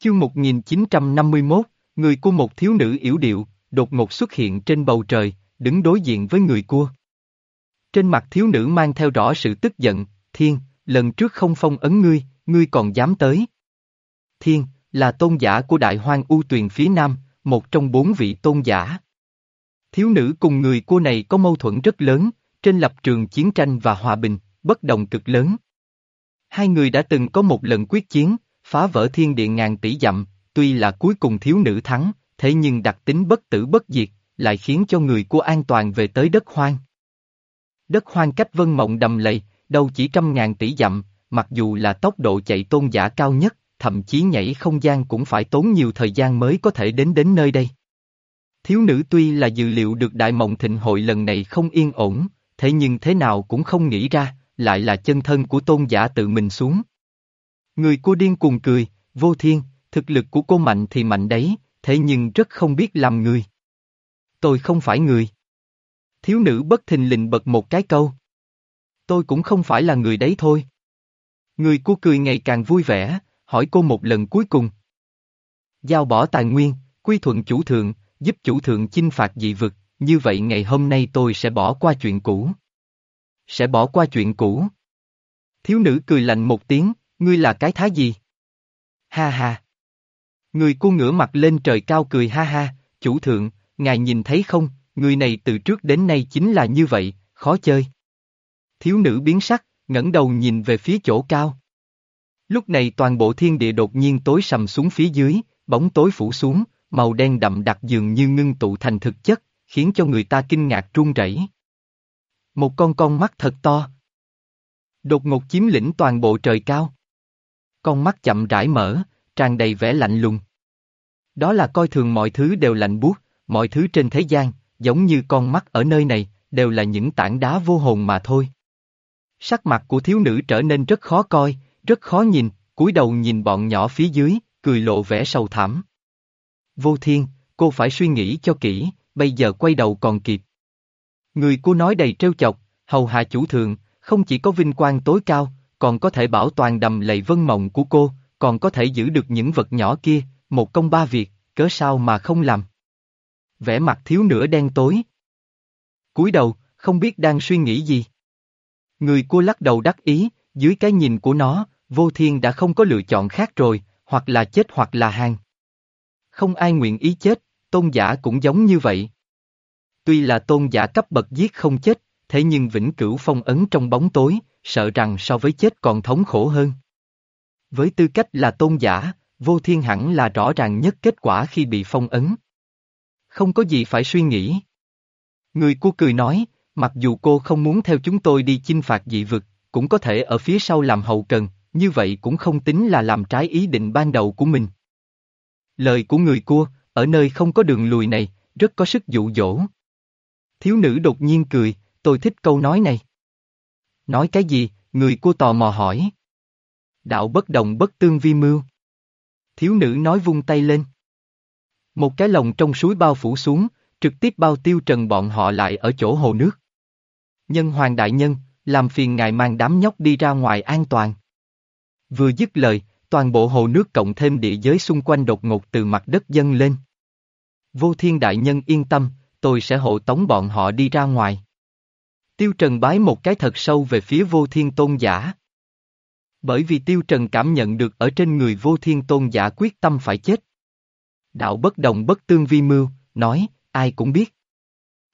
Chương 1951, người của một thiếu nữ yếu điệu, đột ngột xuất hiện trên bầu trời, đứng đối diện với người cua. Trên mặt thiếu nữ mang theo rõ sự tức giận, thiên, lần trước không phong ấn ngươi, ngươi còn dám tới. Thiên, là tôn giả của đại hoang u tuyền phía nam, một trong bốn vị tôn giả. Thiếu nữ cùng người cua này có mâu thuẫn rất lớn, trên lập trường chiến tranh và hòa bình, bất đồng cực lớn. Hai người đã từng có một lần quyết chiến, phá vỡ thiên địa ngàn tỷ dặm, tuy là cuối cùng thiếu nữ thắng, thế nhưng đặc tính bất tử bất diệt, lại khiến cho người của an toàn về tới đất hoang. Đất hoang cách vân mộng đầm lầy, đâu chỉ trăm ngàn tỷ dặm, mặc dù là tốc độ chạy tôn giả cao nhất, thậm chí nhảy không gian cũng phải tốn nhiều thời gian mới có thể đến đến nơi đây. Thiếu nữ tuy là dự liệu được đại mộng thịnh hội lần này không yên ổn, thế nhưng thế nào cũng không nghĩ ra, lại là chân thân của tôn giả tự mình xuống. Người cô điên cuồng cười, vô thiên, thực lực của cô mạnh thì mạnh đấy, thế nhưng rất không biết làm người. Tôi không phải người. Thiếu nữ bất thình lình bật một cái câu. Tôi cũng không phải là người đấy thôi. Người cô cười ngày càng vui vẻ, hỏi cô một lần cuối cùng. Giao bỏ tài nguyên, quy thuận chủ thượng, giúp chủ thượng chinh phạt dị vực, như vậy ngày hôm nay tôi sẽ bỏ qua chuyện cũ. Sẽ bỏ qua chuyện cũ. Thiếu nữ cười lạnh một tiếng, ngươi là cái thá gì? Ha ha. Người cu ngửa mặt lên trời cao cười ha ha, chủ thượng, ngài nhìn thấy không, người này từ trước đến nay chính là như vậy, khó chơi. Thiếu nữ biến sắc, ngẩng đầu nhìn về phía chỗ cao. Lúc này toàn bộ thiên địa đột nhiên tối sầm xuống phía dưới, bóng tối phủ xuống, màu đen đậm đặc dường như ngưng tụ thành thực chất, khiến cho người ta kinh ngạc run rẩy. Một con con mắt thật to. Đột ngột chiếm lĩnh toàn bộ trời cao. Con mắt chậm rãi mở, tràn đầy vẻ lạnh lùng. Đó là coi thường mọi thứ đều lạnh buốt, mọi thứ trên thế gian, giống như con mắt ở nơi này, đều là những tảng đá vô hồn mà thôi. Sắc mặt của thiếu nữ trở nên rất khó coi, rất khó nhìn, cúi đầu nhìn bọn nhỏ phía dưới, cười lộ vẻ sầu thảm. Vô thiên, cô phải suy nghĩ cho kỹ, bây giờ quay đầu còn kịp. Người cô nói đầy trêu chọc, hầu hạ chủ thượng, không chỉ có vinh quang tối cao, còn có thể bảo toàn đầm lầy vân mộng của cô, còn có thể giữ được những vật nhỏ kia, một công ba việc, cớ sao mà không làm. Vẻ mặt thiếu nửa đen tối. cúi đầu, không biết đang suy nghĩ gì. Người cô lắc đầu đắc ý, dưới cái nhìn của nó, vô thiên đã không có lựa chọn khác rồi, hoặc là chết hoặc là hàng. Không ai nguyện ý chết, tôn giả cũng giống như vậy. Tuy là tôn giả cấp bậc giết không chết, thế nhưng vĩnh cửu phong ấn trong bóng tối, sợ rằng so với chết còn thống khổ hơn. Với tư cách là tôn giả, vô thiên hẳn là rõ ràng nhất kết quả khi bị phong ấn. Không có gì phải suy nghĩ. Người cô cười nói, mặc dù cô không muốn theo chúng tôi đi chinh phạt dị vực, cũng có thể ở phía sau làm hậu cần, như vậy cũng không tính là làm trái ý định ban đầu của mình. Lời của người cua, ở nơi không có đường lùi này, rất có sức dụ dỗ. Thiếu nữ đột nhiên cười, tôi thích câu nói này. Nói cái gì, người cô tò mò hỏi. Đạo bất đồng bất tương vi mưu. Thiếu nữ nói vung tay lên. Một cái lồng trong suối bao phủ xuống, trực tiếp bao tiêu trần bọn họ lại ở chỗ hồ nước. Nhân hoàng đại nhân, làm phiền ngài mang đám nhóc đi ra ngoài an toàn. Vừa dứt lời, toàn bộ hồ nước cộng thêm địa giới xung quanh đột ngột từ mặt đất dâng lên. Vô thiên đại nhân yên tâm, tôi sẽ hộ tống bọn họ đi ra ngoài. Tiêu Trần bái một cái thật sâu về phía vô thiên tôn giả. Bởi vì Tiêu Trần cảm nhận được ở trên người vô thiên tôn giả quyết tâm phải chết. Đạo bất đồng bất tương vi mưu, nói, ai cũng biết.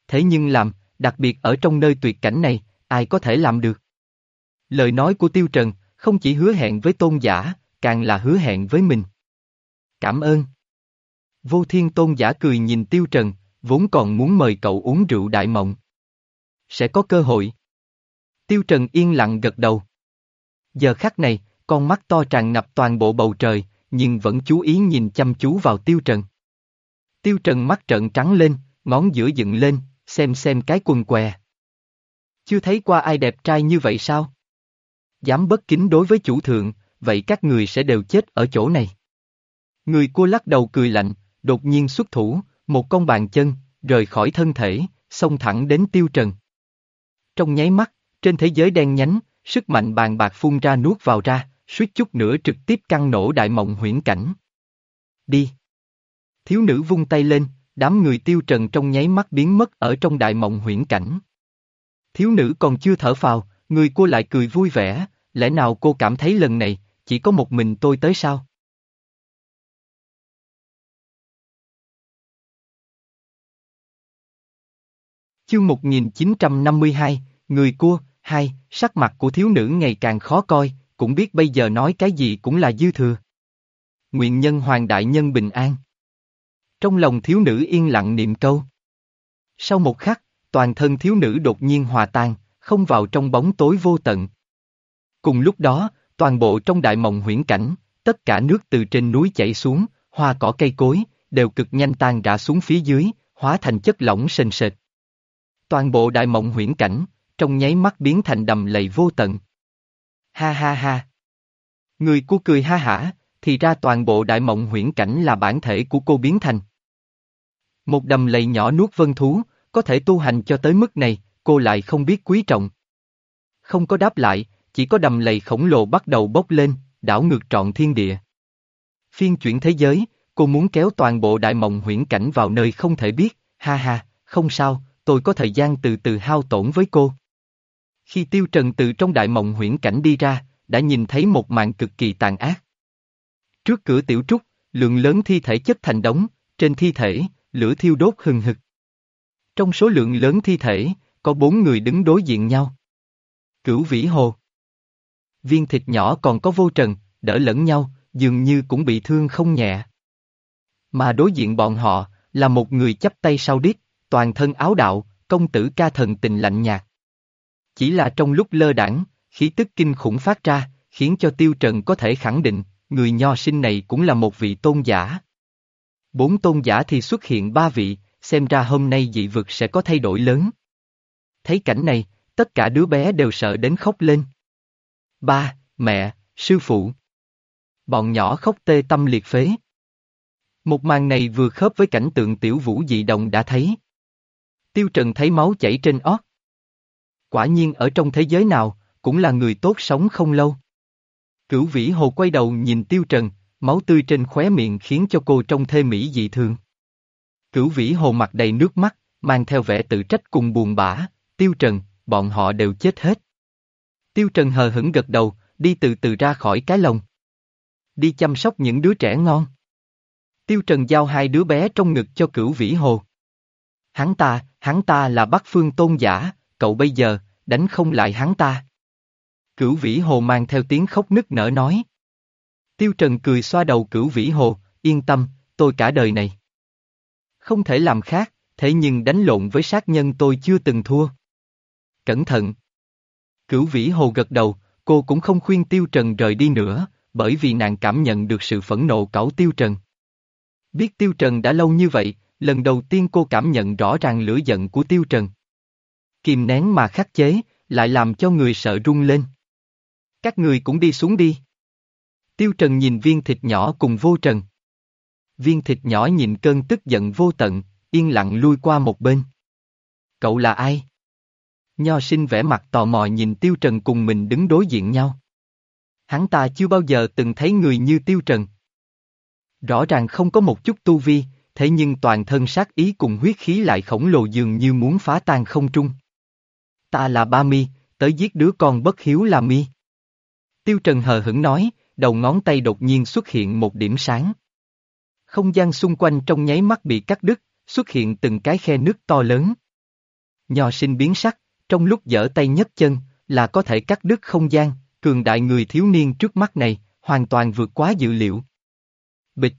Thế nhưng làm, đặc biệt ở trong nơi tuyệt cảnh này, ai có thể làm được? Lời nói của Tiêu Trần, không chỉ hứa hẹn với tôn giả, càng là hứa hẹn với mình. Cảm ơn. Vô thiên tôn giả cười nhìn Tiêu Trần, vốn còn muốn mời cậu uống rượu đại mộng. Sẽ có cơ hội. Tiêu Trần yên lặng gật đầu. Giờ khắc này, con mắt to tràn ngập toàn bộ bầu trời, nhưng vẫn chú ý nhìn chăm chú vào Tiêu Trần. Tiêu Trần mắt trợn trắng lên, ngón giữa dựng lên, xem xem cái quần què. Chưa thấy qua ai đẹp trai như vậy sao? Dám bất kính đối với chủ thượng, vậy các người sẽ đều chết ở chỗ này. Người cua lắc đầu cười lạnh, đột nhiên xuất thủ, một con bàn chân, rời khỏi thân thể, xông thẳng đến tiêu trần. Trong nháy mắt, trên thế giới đen nhánh, sức mạnh bàn bạc phun ra nuốt vào ra, suýt chút nữa trực tiếp căng nổ đại mộng huyễn cảnh. Đi. Thiếu nữ vung tay lên, đám người tiêu trần trong nháy mắt biến mất ở trong đại mộng huyễn cảnh. Thiếu nữ còn chưa thở phào, người cô lại cười vui vẻ, lẽ nào cô cảm thấy lần này, chỉ có một mình tôi tới sao? Chương 1952, Người cua, hai, sắc mặt của thiếu nữ ngày càng khó coi, cũng biết bây giờ nói cái gì cũng là dư thừa. Nguyện nhân hoàng đại nhân bình an. Trong lòng thiếu nữ yên lặng niệm câu. Sau một khắc, toàn thân thiếu nữ đột nhiên hòa tan, không vào trong bóng tối vô tận. Cùng lúc đó, toàn bộ trong đại mộng huyễn cảnh, tất cả nước từ trên núi chảy xuống, hoa cỏ cây cối, đều cực nhanh tan rã xuống phía dưới, hóa thành chất lỏng sền sệt. Toàn bộ đại mộng huyễn cảnh, trong nháy mắt biến thành đầm lầy vô tận. Ha ha ha. Người cô cười ha hả, thì ra toàn bộ đại mộng huyễn cảnh là bản thể của cô biến thành. Một đầm lầy nhỏ nuốt vân thú, có thể tu hành cho tới mức này, cô lại không biết quý trọng. Không có đáp lại, chỉ có đầm lầy khổng lồ bắt đầu bốc lên, đảo ngược trọn thiên địa. Phiên chuyển thế giới, cô muốn kéo toàn bộ đại mộng huyễn cảnh vào nơi không thể biết, ha ha, không sao, tôi có thời gian từ từ hao tổn với cô. Khi Tiêu Trần từ trong đại mộng huyễn cảnh đi ra, đã nhìn thấy một màn cực kỳ tàn ác. Trước cửa tiểu trúc, lượng lớn thi thể chất thành đống, trên thi thể, lửa thiêu đốt hừng hực. Trong số lượng lớn thi thể, có bốn người đứng đối diện nhau. Cửu vĩ hồ. Viên thịt nhỏ còn có vô trần, đỡ lẫn nhau, dường như cũng bị thương không nhẹ. Mà đối diện bọn họ, là một người chấp tay sau đít toàn thân áo đạo, công tử ca thần tình lạnh nhạt. Chỉ là trong lúc lơ đảng, khí tức kinh khủng phát ra, khiến cho Tiêu Trần có thể khẳng định, người nho sinh này cũng là một vị tôn giả. Bốn tôn giả thì xuất hiện ba vị, xem ra hôm nay dị vực sẽ có thay đổi lớn. Thấy cảnh này, tất cả đứa bé đều sợ đến khóc lên. Ba, mẹ, sư phụ. Bọn nhỏ khóc tê tâm liệt phế. Một màn này vừa khớp với cảnh tượng tiểu vũ dị động đã thấy. Tiêu Trần thấy máu chảy trên ót. Quả nhiên ở trong thế giới nào, cũng là người tốt sống không lâu. Cửu vĩ hồ quay đầu nhìn Tiêu Trần, máu tươi trên khóe miệng khiến cho cô trông thê mỹ dị thường. Cửu vĩ hồ mặt đầy nước mắt, mang theo vẻ tự trách cùng buồn bã, Tiêu Trần, bọn họ đều chết hết. Tiêu Trần hờ hững gật đầu, đi từ từ ra khỏi cái lồng. Đi chăm sóc những đứa trẻ ngon. Tiêu Trần giao hai đứa bé trong ngực cho cửu vĩ hồ. Hắn ta, hắn ta là Bắc Phương Tôn giả, cậu bây giờ, đánh không lại hắn ta. Cửu vĩ hồ mang theo tiếng khóc nức nở nói. Tiêu Trần cười xoa đầu cửu vĩ hồ, yên tâm, tôi cả đời này. Không thể làm khác, thế nhưng đánh lộn với sát nhân tôi chưa từng thua. Cẩn thận. Cửu vĩ hồ gật đầu, cô cũng không khuyên Tiêu Trần rời đi nữa, bởi vì nàng cảm nhận được sự phẫn nộ cẩu Tiêu Trần. Biết Tiêu Trần đã lâu như vậy, lần đầu tiên cô cảm nhận rõ ràng lửa giận của Tiêu Trần. Kìm nén mà khắc chế, lại làm cho người sợ run lên. Các người cũng đi xuống đi. Tiêu Trần nhìn viên thịt nhỏ cùng vô trần. Viên thịt nhỏ nhìn cơn tức giận vô tận, yên lặng lui qua một bên. Cậu là ai? Nho sinh vẻ mặt tò mò nhìn Tiêu Trần cùng mình đứng đối diện nhau. Hắn ta chưa bao giờ từng thấy người như Tiêu Trần. Rõ ràng không có một chút tu vi, thế nhưng toàn thân sát ý cùng huyết khí lại khổng lồ dường như muốn phá tan không trung. Ta là Ba Mi, tới giết đứa con bất hiếu là Mi. Tiêu Trần hờ hững nói, đầu ngón tay đột nhiên xuất hiện một điểm sáng. Không gian xung quanh trong nháy mắt bị cắt đứt, xuất hiện từng cái khe nước to lớn. Nho sinh biến sắc, trong lúc dở tay nhấc chân, là có thể cắt đứt không gian, cường đại người thiếu niên trước mắt này, hoàn toàn vượt quá dự liệu. Bịch.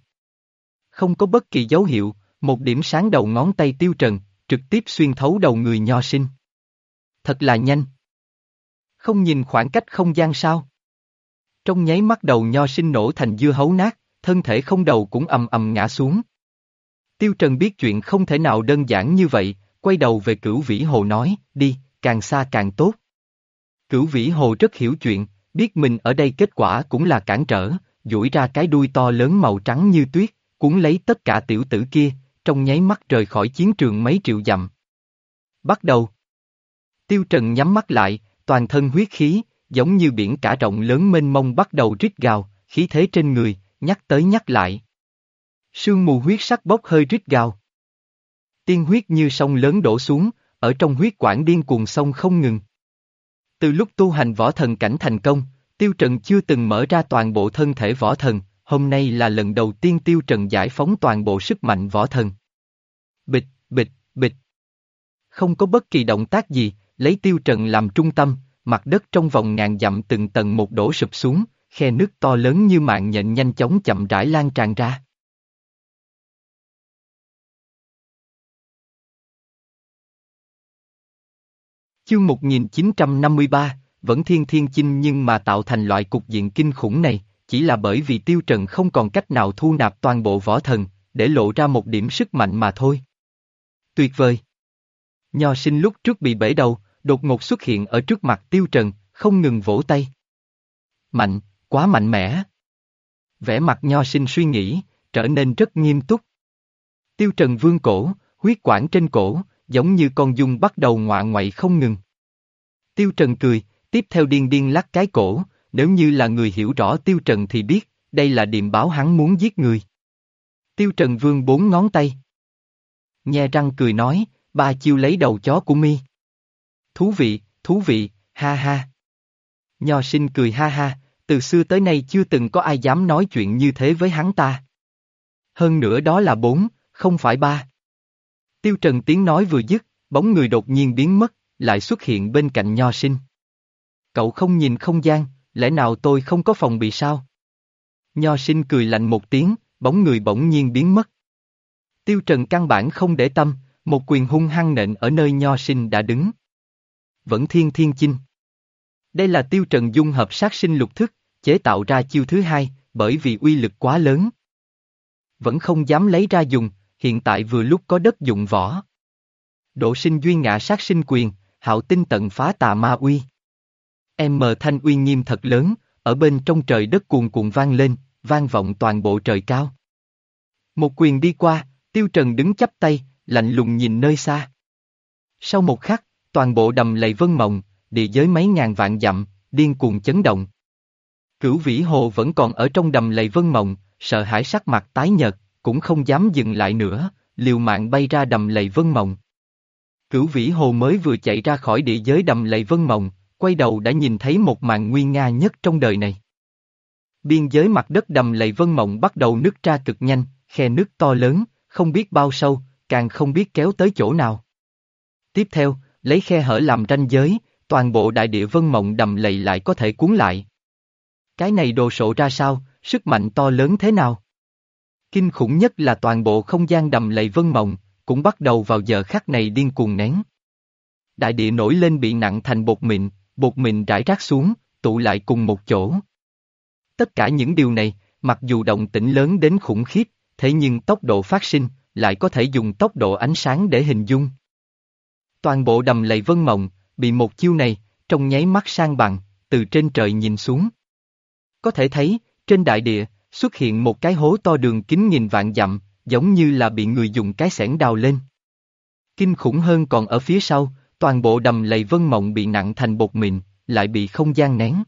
Không có bất kỳ dấu hiệu, một điểm sáng đầu ngón tay tiêu trần, trực tiếp xuyên thấu đầu người nho sinh. Thật là nhanh. Không nhìn khoảng cách không gian sao? Trong nháy mắt đầu nho sinh nổ thành dưa hấu nát, thân thể không đầu cũng ầm ầm ngã xuống. Tiêu Trần biết chuyện không thể nào đơn giản như vậy, quay đầu về cửu vĩ hồ nói, đi, càng xa càng tốt. Cửu vĩ hồ rất hiểu chuyện, biết mình ở đây kết quả cũng là cản trở, duỗi ra cái đuôi to lớn màu trắng như tuyết, cuốn lấy tất cả tiểu tử kia, trong nháy mắt rời khỏi chiến trường mấy triệu dặm. Bắt đầu. Tiêu Trần nhắm mắt lại, toàn thân huyết khí, giống như biển cả rộng lớn mênh mông bắt đầu rít gào, khí thế trên người, nhắc tới nhắc lại. Sương mù huyết sắc bốc hơi rít gào. Tiên huyết như sông lớn đổ xuống, ở trong huyết quản điên cuồng sông không ngừng. Từ lúc tu hành võ thần cảnh thành công, Tiêu Trần chưa từng mở ra toàn bộ thân thể võ thần, hôm nay là lần đầu tiên Tiêu Trần giải phóng toàn bộ sức mạnh võ thần. Bịch, bịch, bịch. Không có bất kỳ động tác gì, lấy Tiêu Trần làm trung tâm, mặt đất trong vòng ngàn dặm từng tầng một đổ sụp xuống, khe nước to lớn như mạng nhện nhanh chóng chậm rãi lan tràn ra. Chương 1953, vẫn thiên thiên chinh nhưng mà tạo thành loại cục diện kinh khủng này, chỉ là bởi vì tiêu trần không còn cách nào thu nạp toàn bộ võ thần, để lộ ra một điểm sức mạnh mà thôi. Tuyệt vời! Nho sinh lúc trước bị bể đầu, đột ngột xuất hiện ở trước mặt tiêu trần, không ngừng vỗ tay. Mạnh, quá mạnh mẽ. Vẻ mặt nho sinh suy nghĩ, trở nên rất nghiêm túc. Tiêu trần vương cổ, huyết quản trên cổ, giống như con dung bắt đầu ngoạ ngoại không ngừng. Tiêu trần cười, tiếp theo điên điên lắc cái cổ, nếu như là người hiểu rõ tiêu trần thì biết, đây là điềm báo hắn muốn giết người. Tiêu trần vương bốn ngón tay. Nhe răng cười nói, ba chiêu lấy đầu chó của mi. Thú vị, thú vị, ha ha. Nho sinh cười ha ha, từ xưa tới nay chưa từng có ai dám nói chuyện như thế với hắn ta. Hơn nữa đó là bốn, không phải ba. Tiêu Trần tiếng nói vừa dứt, bóng người đột nhiên biến mất, lại xuất hiện bên cạnh nho sinh. Cậu không nhìn không gian, lẽ nào tôi không có phòng bị sao? Nho sinh cười lạnh một tiếng, bóng người bỗng nhiên biến mất. Tiêu Trần căn bản không để tâm, một quyền hung hăng nện ở nơi nho sinh đã đứng. Vẫn thiên thiên chinh. Đây là tiêu trần dung hợp sát sinh lục thức, chế tạo ra chiêu thứ hai, bởi vì uy lực quá lớn. Vẫn không dám lấy ra dùng, hiện tại vừa lúc có đất dụng võ. Độ sinh duy ngã sát sinh quyền, hạo tinh tận phá tà ma uy. Em mờ thanh uy nghiêm thật lớn, ở bên trong trời đất cuồn cuộn vang lên, vang vọng toàn bộ trời cao. Một quyền đi qua, tiêu trần đứng chắp tay, lạnh lùng nhìn nơi xa. Sau một khắc, toàn bộ đầm lầy vân mộng, địa giới mấy ngàn vạn dặm, điên cuồng chấn động. Cửu vĩ hồ vẫn còn ở trong đầm lầy vân mộng, sợ hãi sắc mặt tái nhợt, cũng không dám dừng lại nữa, liều mạng bay ra đầm lầy vân mộng. Cửu vĩ hồ mới vừa chạy ra khỏi địa giới đầm lầy vân mộng, quay đầu đã nhìn thấy một màn nguy nga nhất trong đời này. Biên giới mặt đất đầm lầy vân mộng bắt đầu nứt ra cực nhanh, khe nước to lớn, không biết bao sâu, càng không biết kéo tới chỗ nào. Tiếp theo, lấy khe hở làm ranh giới, toàn bộ đại địa vân mộng đầm lầy lại có thể cuốn lại. Cái này đồ sộ ra sao, sức mạnh to lớn thế nào? Kinh khủng nhất là toàn bộ không gian đầm lầy vân mộng, cũng bắt đầu vào giờ khắc này điên cuồng nén. Đại địa nổi lên bị nặng thành bột mịn, bột mịn rải rác xuống, tụ lại cùng một chỗ. Tất cả những điều này, mặc dù động tĩnh lớn đến khủng khiếp, thế nhưng tốc độ phát sinh, lại có thể dùng tốc độ ánh sáng để hình dung. Toàn bộ đầm lầy vân mộng, bị một chiêu này, trong nháy mắt sang bằng, từ trên trời nhìn xuống. Có thể thấy, trên đại địa, xuất hiện một cái hố to đường kính nghìn vạn dặm, giống như là bị người dùng cái xẻng đào lên. Kinh khủng hơn còn ở phía sau, toàn bộ đầm lầy vân mộng bị nặng thành bột mịn, lại bị không gian nén.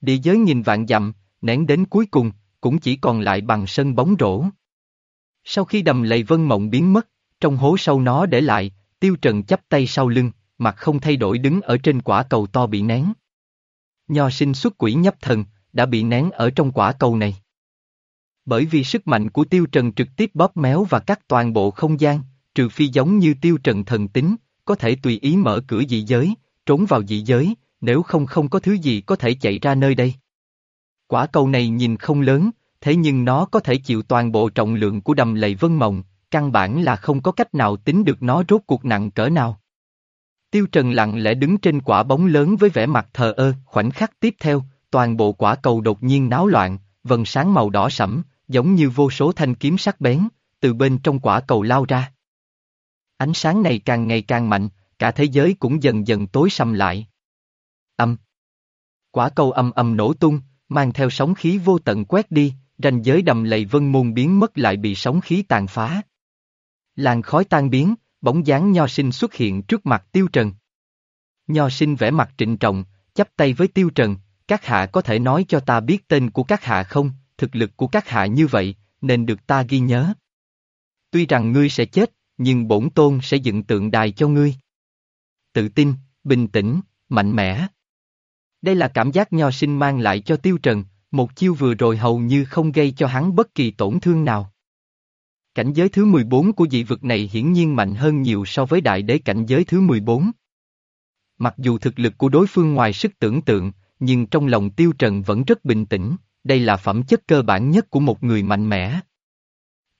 Địa giới nghìn vạn dặm, nén đến cuối cùng, cũng chỉ còn lại bằng sân bóng rổ. Sau khi đầm lầy vân mộng biến mất, trong hố sâu nó để lại, tiêu trần chắp tay sau lưng, mặt không thay đổi đứng ở trên quả cầu to bị nén. Nho sinh xuất quỷ nhấp thần, đã bị nén ở trong quả cầu này. Bởi vì sức mạnh của tiêu trần trực tiếp bóp méo và cắt toàn bộ không gian, trừ phi giống như tiêu trần thần tính, có thể tùy ý mở cửa dị giới, trốn vào dị giới, nếu không không có thứ gì có thể chạy ra nơi đây. Quả cầu này nhìn không lớn, thế nhưng nó có thể chịu toàn bộ trọng lượng của đầm lầy vân mộng, căn bản là không có cách nào tính được nó rốt cuộc nặng cỡ nào. Tiêu Trần lặng lẽ đứng trên quả bóng lớn với vẻ mặt thờ ơ, khoảnh khắc tiếp theo, toàn bộ quả cầu đột nhiên náo loạn, vần sáng màu đỏ sẫm, giống như vô số thanh kiếm sắc bén, từ bên trong quả cầu lao ra. Ánh sáng này càng ngày càng mạnh, cả thế giới cũng dần dần tối sầm lại. Âm. Quả cầu âm âm nổ tung, mang theo sóng khí vô tận quét đi, ranh giới đầm lầy vân môn biến mất lại bị sóng khí tàn phá. Làn khói tan biến, bóng dáng nho sinh xuất hiện trước mặt tiêu trần. Nho sinh vẽ mặt trịnh trọng, chắp tay với tiêu trần, các hạ có thể nói cho ta biết tên của các hạ không, thực lực của các hạ như vậy, nên được ta ghi nhớ. Tuy rằng ngươi sẽ chết, nhưng bổn tôn sẽ dựng tượng đài cho ngươi. Tự tin, bình tĩnh, mạnh mẽ. Đây là cảm giác nho sinh mang lại cho Tiêu Trần, một chiêu vừa rồi hầu như không gây cho hắn bất kỳ tổn thương nào. Cảnh giới thứ 14 của dị vực này hiển nhiên mạnh hơn nhiều so với đại đế cảnh giới thứ 14. Mặc dù thực lực của đối phương ngoài sức tưởng tượng, nhưng trong lòng Tiêu Trần vẫn rất bình tĩnh, đây là phẩm chất cơ bản nhất của một người mạnh mẽ.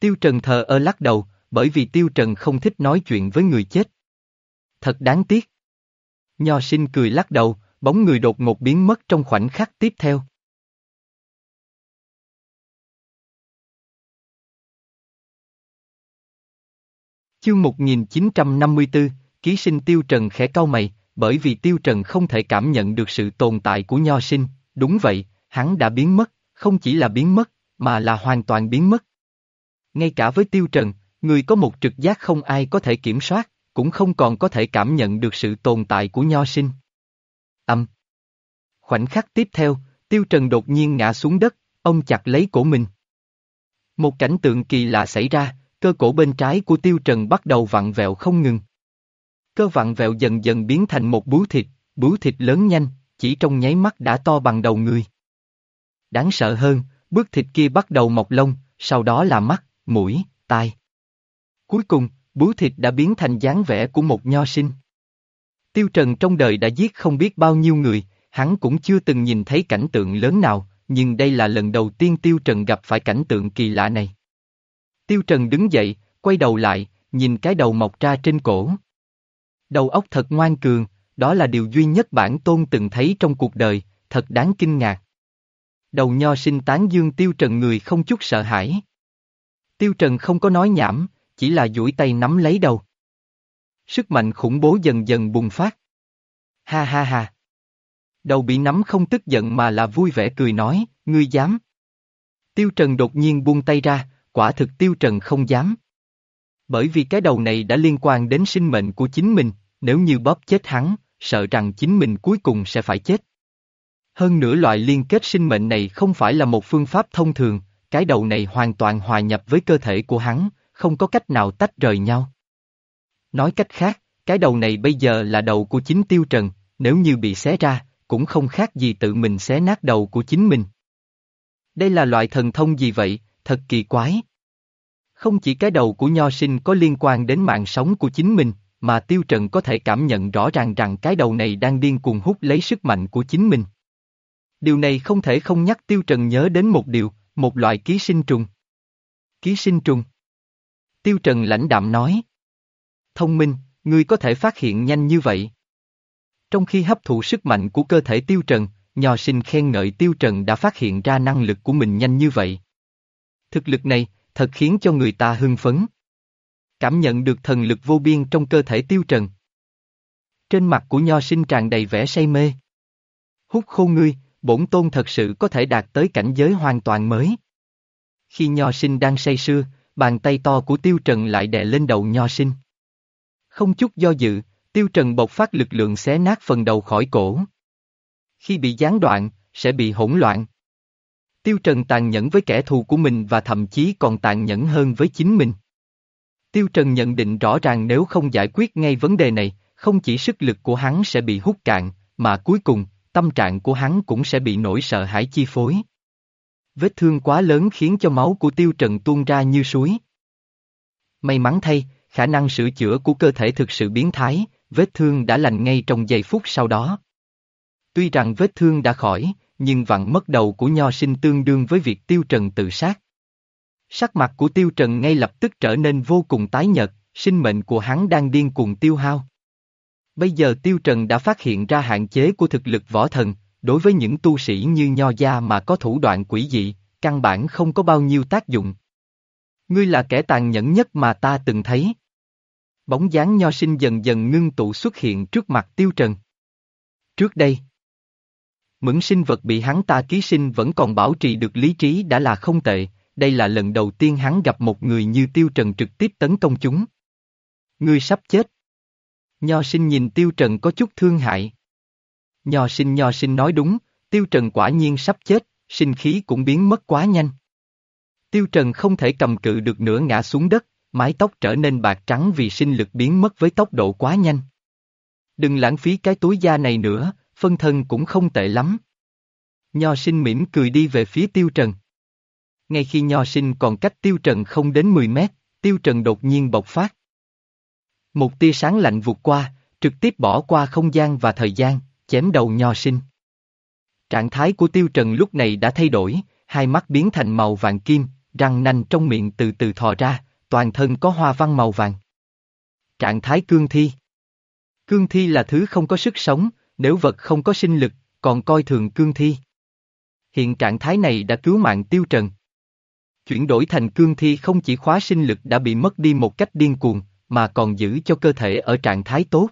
Tiêu Trần thờ ơ lắc đầu, bởi vì Tiêu Trần không thích nói chuyện với người chết. Thật đáng tiếc. Nho sinh cười lắc đầu, bóng người đột ngột biến mất trong khoảnh khắc tiếp theo. Chương 1954, ký sinh Tiêu Trần khẽ cau mày, bởi vì Tiêu Trần không thể cảm nhận được sự tồn tại của Nho Sinh, đúng vậy, hắn đã biến mất, không chỉ là biến mất, mà là hoàn toàn biến mất. Ngay cả với Tiêu Trần, người có một trực giác không ai có thể kiểm soát, cũng không còn có thể cảm nhận được sự tồn tại của Nho Sinh. Âm. Khoảnh khắc tiếp theo, Tiêu Trần đột nhiên ngã xuống đất, ông chặt lấy cổ mình. Một cảnh tượng kỳ lạ xảy ra, cơ cổ bên trái của Tiêu Trần bắt đầu vặn vẹo không ngừng. Cơ vặn vẹo dần dần biến thành một bú thịt, bú thịt lớn nhanh, chỉ trong nháy mắt đã to bằng đầu người. Đáng sợ hơn, bước thịt kia bắt đầu mọc lông, sau đó là mắt, mũi, tai. Cuối cùng, búa thịt đã biến thành dáng vẻ của một nho sinh. Tiêu Trần trong đời đã giết không biết bao nhiêu người, hắn cũng chưa từng nhìn thấy cảnh tượng lớn nào, nhưng đây là lần đầu tiên Tiêu Trần gặp phải cảnh tượng kỳ lạ này. Tiêu Trần đứng dậy, quay đầu lại, nhìn cái đầu mọc ra trên cổ. Đầu óc thật ngoan cường, đó là điều duy nhất bản tôn từng thấy trong cuộc đời, thật đáng kinh ngạc. Đầu nho sinh tán dương Tiêu Trần người không chút sợ hãi. Tiêu Trần không có nói nhảm, chỉ là duỗi tay nắm lấy đầu. Sức mạnh khủng bố dần dần bùng phát. Ha ha ha. Đầu bị nắm không tức giận mà là vui vẻ cười nói, ngươi dám. Tiêu Trần đột nhiên buông tay ra, quả thực Tiêu Trần không dám. Bởi vì cái đầu này đã liên quan đến sinh mệnh của chính mình, nếu như bóp chết hắn, sợ rằng chính mình cuối cùng sẽ phải chết. Hơn nữa loại liên kết sinh mệnh này không phải là một phương pháp thông thường, cái đầu này hoàn toàn hòa nhập với cơ thể của hắn, không có cách nào tách rời nhau. Nói cách khác, cái đầu này bây giờ là đầu của chính Tiêu Trần, nếu như bị xé ra, cũng không khác gì tự mình xé nát đầu của chính mình. Đây là loại thần thông gì vậy, thật kỳ quái. Không chỉ cái đầu của Nho Sinh có liên quan đến mạng sống của chính mình, mà Tiêu Trần có thể cảm nhận rõ ràng rằng cái đầu này đang điên cuồng hút lấy sức mạnh của chính mình. Điều này không thể không nhắc Tiêu Trần nhớ đến một điều, một loại ký sinh trùng. Ký sinh trùng. Tiêu Trần lãnh đạm nói. Thông minh, ngươi có thể phát hiện nhanh như vậy. Trong khi hấp thụ sức mạnh của cơ thể Tiêu Trần, Nho sinh khen ngợi Tiêu Trần đã phát hiện ra năng lực của mình nhanh như vậy. Thực lực này, thật khiến cho người ta hưng phấn. Cảm nhận được thần lực vô biên trong cơ thể Tiêu Trần. Trên mặt của Nho sinh tràn đầy vẻ say mê. Hút khô ngươi, bổn tôn thật sự có thể đạt tới cảnh giới hoàn toàn mới. Khi Nho sinh đang say sưa, bàn tay to của Tiêu Trần lại đè lên đầu Nho sinh. Không chút do dự, Tiêu Trần bộc phát lực lượng xé nát phần đầu khỏi cổ. Khi bị gián đoạn, sẽ bị hỗn loạn. Tiêu Trần tàn nhẫn với kẻ thù của mình và thậm chí còn tàn nhẫn hơn với chính mình. Tiêu Trần nhận định rõ ràng nếu không giải quyết ngay vấn đề này, không chỉ sức lực của hắn sẽ bị hút cạn, mà cuối cùng, tâm trạng của hắn cũng sẽ bị nỗi sợ hãi chi phối. Vết thương quá lớn khiến cho máu của Tiêu Trần tuôn ra như suối. May mắn thay, khả năng sửa chữa của cơ thể thực sự biến thái, vết thương đã lành ngay trong giây phút sau đó. Tuy rằng vết thương đã khỏi, nhưng vặn mất đầu của nho sinh tương đương với việc Tiêu Trần tự sát. Sắc mặt của Tiêu Trần ngay lập tức trở nên vô cùng tái nhợt, sinh mệnh của hắn đang điên cuồng tiêu hao. Bây giờ Tiêu Trần đã phát hiện ra hạn chế của thực lực võ thần, đối với những tu sĩ như Nho Gia mà có thủ đoạn quỷ dị, căn bản không có bao nhiêu tác dụng. Ngươi là kẻ tàn nhẫn nhất mà ta từng thấy. Bóng dáng Nho sinh dần dần ngưng tụ xuất hiện trước mặt Tiêu Trần. Trước đây, Mẫn sinh vật bị hắn ta ký sinh vẫn còn bảo trì được lý trí đã là không tệ, đây là lần đầu tiên hắn gặp một người như Tiêu Trần trực tiếp tấn công chúng. Ngươi sắp chết. Nho sinh nhìn Tiêu Trần có chút thương hại. Nho sinh nho sinh nói đúng, Tiêu Trần quả nhiên sắp chết, sinh khí cũng biến mất quá nhanh. Tiêu Trần không thể cầm cự được nữa ngã xuống đất, mái tóc trở nên bạc trắng vì sinh lực biến mất với tốc độ quá nhanh. Đừng lãng phí cái túi da này nữa, phân thân cũng không tệ lắm. Nho sinh mỉm cười đi về phía Tiêu Trần. Ngay khi Nho sinh còn cách Tiêu Trần không đến 10 mét, Tiêu Trần đột nhiên bộc phát. Một tia sáng lạnh vụt qua, trực tiếp bỏ qua không gian và thời gian, chém đầu Nho sinh. Trạng thái của Tiêu Trần lúc này đã thay đổi, hai mắt biến thành màu vàng kim, răng nanh trong miệng từ từ thò ra, toàn thân có hoa văn màu vàng. Trạng thái cương thi Cương thi là thứ không có sức sống, nếu vật không có sinh lực, còn coi thường cương thi. Hiện trạng thái này đã cứu mạng tiêu trần. Chuyển đổi thành cương thi không chỉ khóa sinh lực đã bị mất đi một cách điên cuồng, mà còn giữ cho cơ thể ở trạng thái tốt.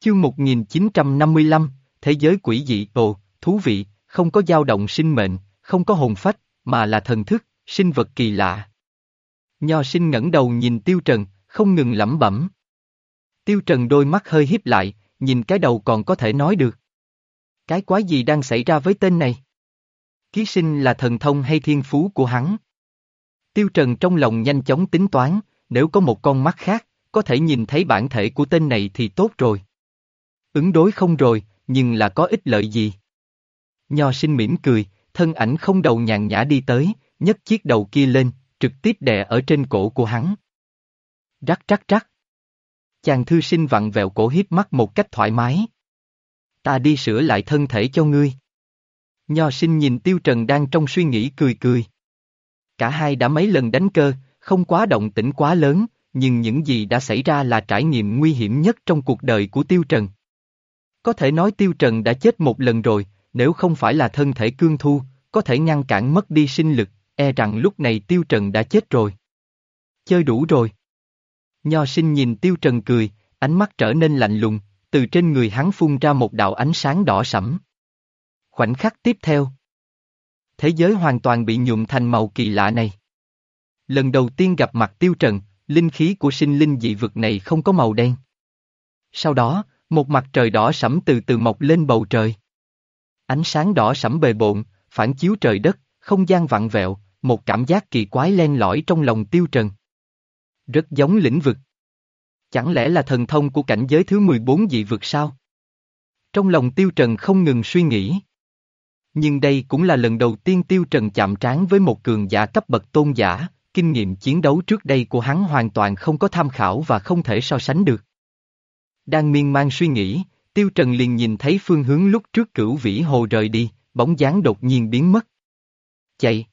Chương 1955, Thế giới quỷ dị, ồ, thú vị, không có dao động sinh mệnh, không có hồn phách, mà là thần thức, sinh vật kỳ lạ. Nho sinh ngẩng đầu nhìn Tiêu Trần, không ngừng lẩm bẩm. Tiêu Trần đôi mắt hơi híp lại, nhìn cái đầu còn có thể nói được. Cái quái gì đang xảy ra với tên này? Ký sinh là thần thông hay thiên phú của hắn? Tiêu Trần trong lòng nhanh chóng tính toán, nếu có một con mắt khác, có thể nhìn thấy bản thể của tên này thì tốt rồi. Ứng đối không rồi, nhưng là có ích lợi gì? Nho sinh mỉm cười, thân ảnh không đầu nhàn nhã đi tới, nhấc chiếc đầu kia lên, trực tiếp đè ở trên cổ của hắn. Rắc rắc rắc. Chàng thư sinh vặn vẹo cổ hiếp mắt một cách thoải mái. Ta đi sửa lại thân thể cho ngươi. Nho sinh nhìn Tiêu Trần đang trong suy nghĩ cười cười. Cả hai đã mấy lần đánh cơ, không quá động tĩnh quá lớn, nhưng những gì đã xảy ra là trải nghiệm nguy hiểm nhất trong cuộc đời của Tiêu Trần. Có thể nói Tiêu Trần đã chết một lần rồi, nếu không phải là thân thể cương thu, có thể ngăn cản mất đi sinh lực, e rằng lúc này Tiêu Trần đã chết rồi. Chơi đủ rồi. Nho sinh nhìn Tiêu Trần cười, ánh mắt trở nên lạnh lùng, từ trên người hắn phun ra một đạo ánh sáng đỏ sẫm. Khoảnh khắc tiếp theo. Thế giới hoàn toàn bị nhuộm thành màu kỳ lạ này. Lần đầu tiên gặp mặt Tiêu Trần, linh khí của sinh linh dị vực này không có màu đen. Sau đó, một mặt trời đỏ sẫm từ từ mọc lên bầu trời. Ánh sáng đỏ sẫm bề bộn, phản chiếu trời đất, không gian vặn vẹo, một cảm giác kỳ quái len lỏi trong lòng tiêu trần. Rất giống lĩnh vực. Chẳng lẽ là thần thông của cảnh giới thứ 14 dị vực sao? Trong lòng tiêu trần không ngừng suy nghĩ. Nhưng đây cũng là lần đầu tiên tiêu trần chạm trán với một cường giả cấp bậc tôn giả, kinh nghiệm chiến đấu trước đây của hắn hoàn toàn không có tham khảo và không thể so sánh được. Đang miên man suy nghĩ, Tiêu Trần liền nhìn thấy phương hướng lúc trước cửu vĩ hồ rời đi, bóng dáng đột nhiên biến mất. Chạy!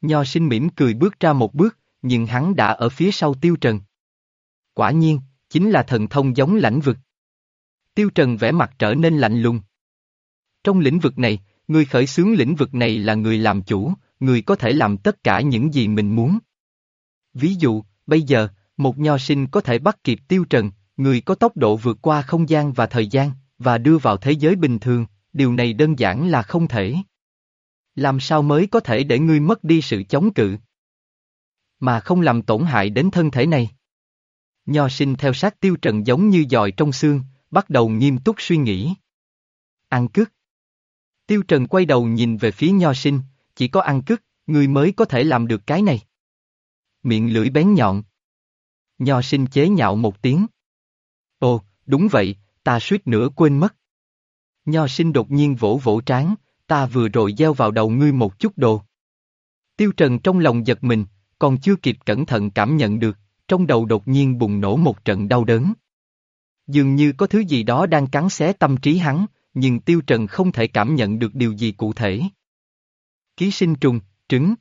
Nho sinh mỉm cười bước ra một bước, nhưng hắn đã ở phía sau Tiêu Trần. Quả nhiên, chính là thần thông giống lãnh vực. Tiêu Trần vẽ mặt trở nên lạnh lùng. Trong lĩnh vực này, người khởi xướng lĩnh vực này là người làm chủ, người có thể làm tất cả những gì mình muốn. Ví dụ, bây giờ, một nho sinh có thể bắt kịp Tiêu Trần, người có tốc độ vượt qua không gian và thời gian, và đưa vào thế giới bình thường, điều này đơn giản là không thể. Làm sao mới có thể để ngươi mất đi sự chống cự? Mà không làm tổn hại đến thân thể này. Nho sinh theo sát tiêu trần giống như dòi trong xương, bắt đầu nghiêm túc suy nghĩ. Ăn cước. Tiêu trần quay đầu nhìn về phía nho sinh, chỉ có ăn cước ngươi mới có thể làm được cái này. Miệng lưỡi bén nhọn. Nho sinh chế nhạo một tiếng. Ồ, đúng vậy, ta suýt nữa quên mất. Nho sinh đột nhiên vỗ vỗ trán, ta vừa rồi gieo vào đầu ngươi một chút đồ. Tiêu Trần trong lòng giật mình, còn chưa kịp cẩn thận cảm nhận được, trong đầu đột nhiên bùng nổ một trận đau đớn. Dường như có thứ gì đó đang cắn xé tâm trí hắn, nhưng Tiêu Trần không thể cảm nhận được điều gì cụ thể. Ký sinh trùng, trứng.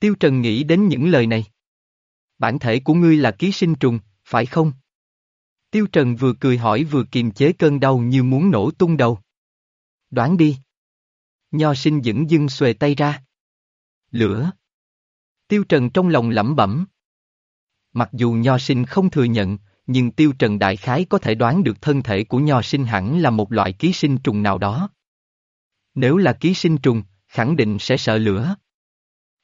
Tiêu Trần nghĩ đến những lời này. Bản thể của ngươi là ký sinh trùng, phải không? Tiêu Trần vừa cười hỏi vừa kiềm chế cơn đau như muốn nổ tung đầu. Đoán đi. Nho sinh dững dưng xuề tay ra. Lửa. Tiêu Trần trong lòng lẩm bẩm. Mặc dù Nho sinh không thừa nhận, nhưng Tiêu Trần đại khái có thể đoán được thân thể của Nho sinh hẳn là một loại ký sinh trùng nào đó. Nếu là ký sinh trùng, khẳng định sẽ sợ lửa.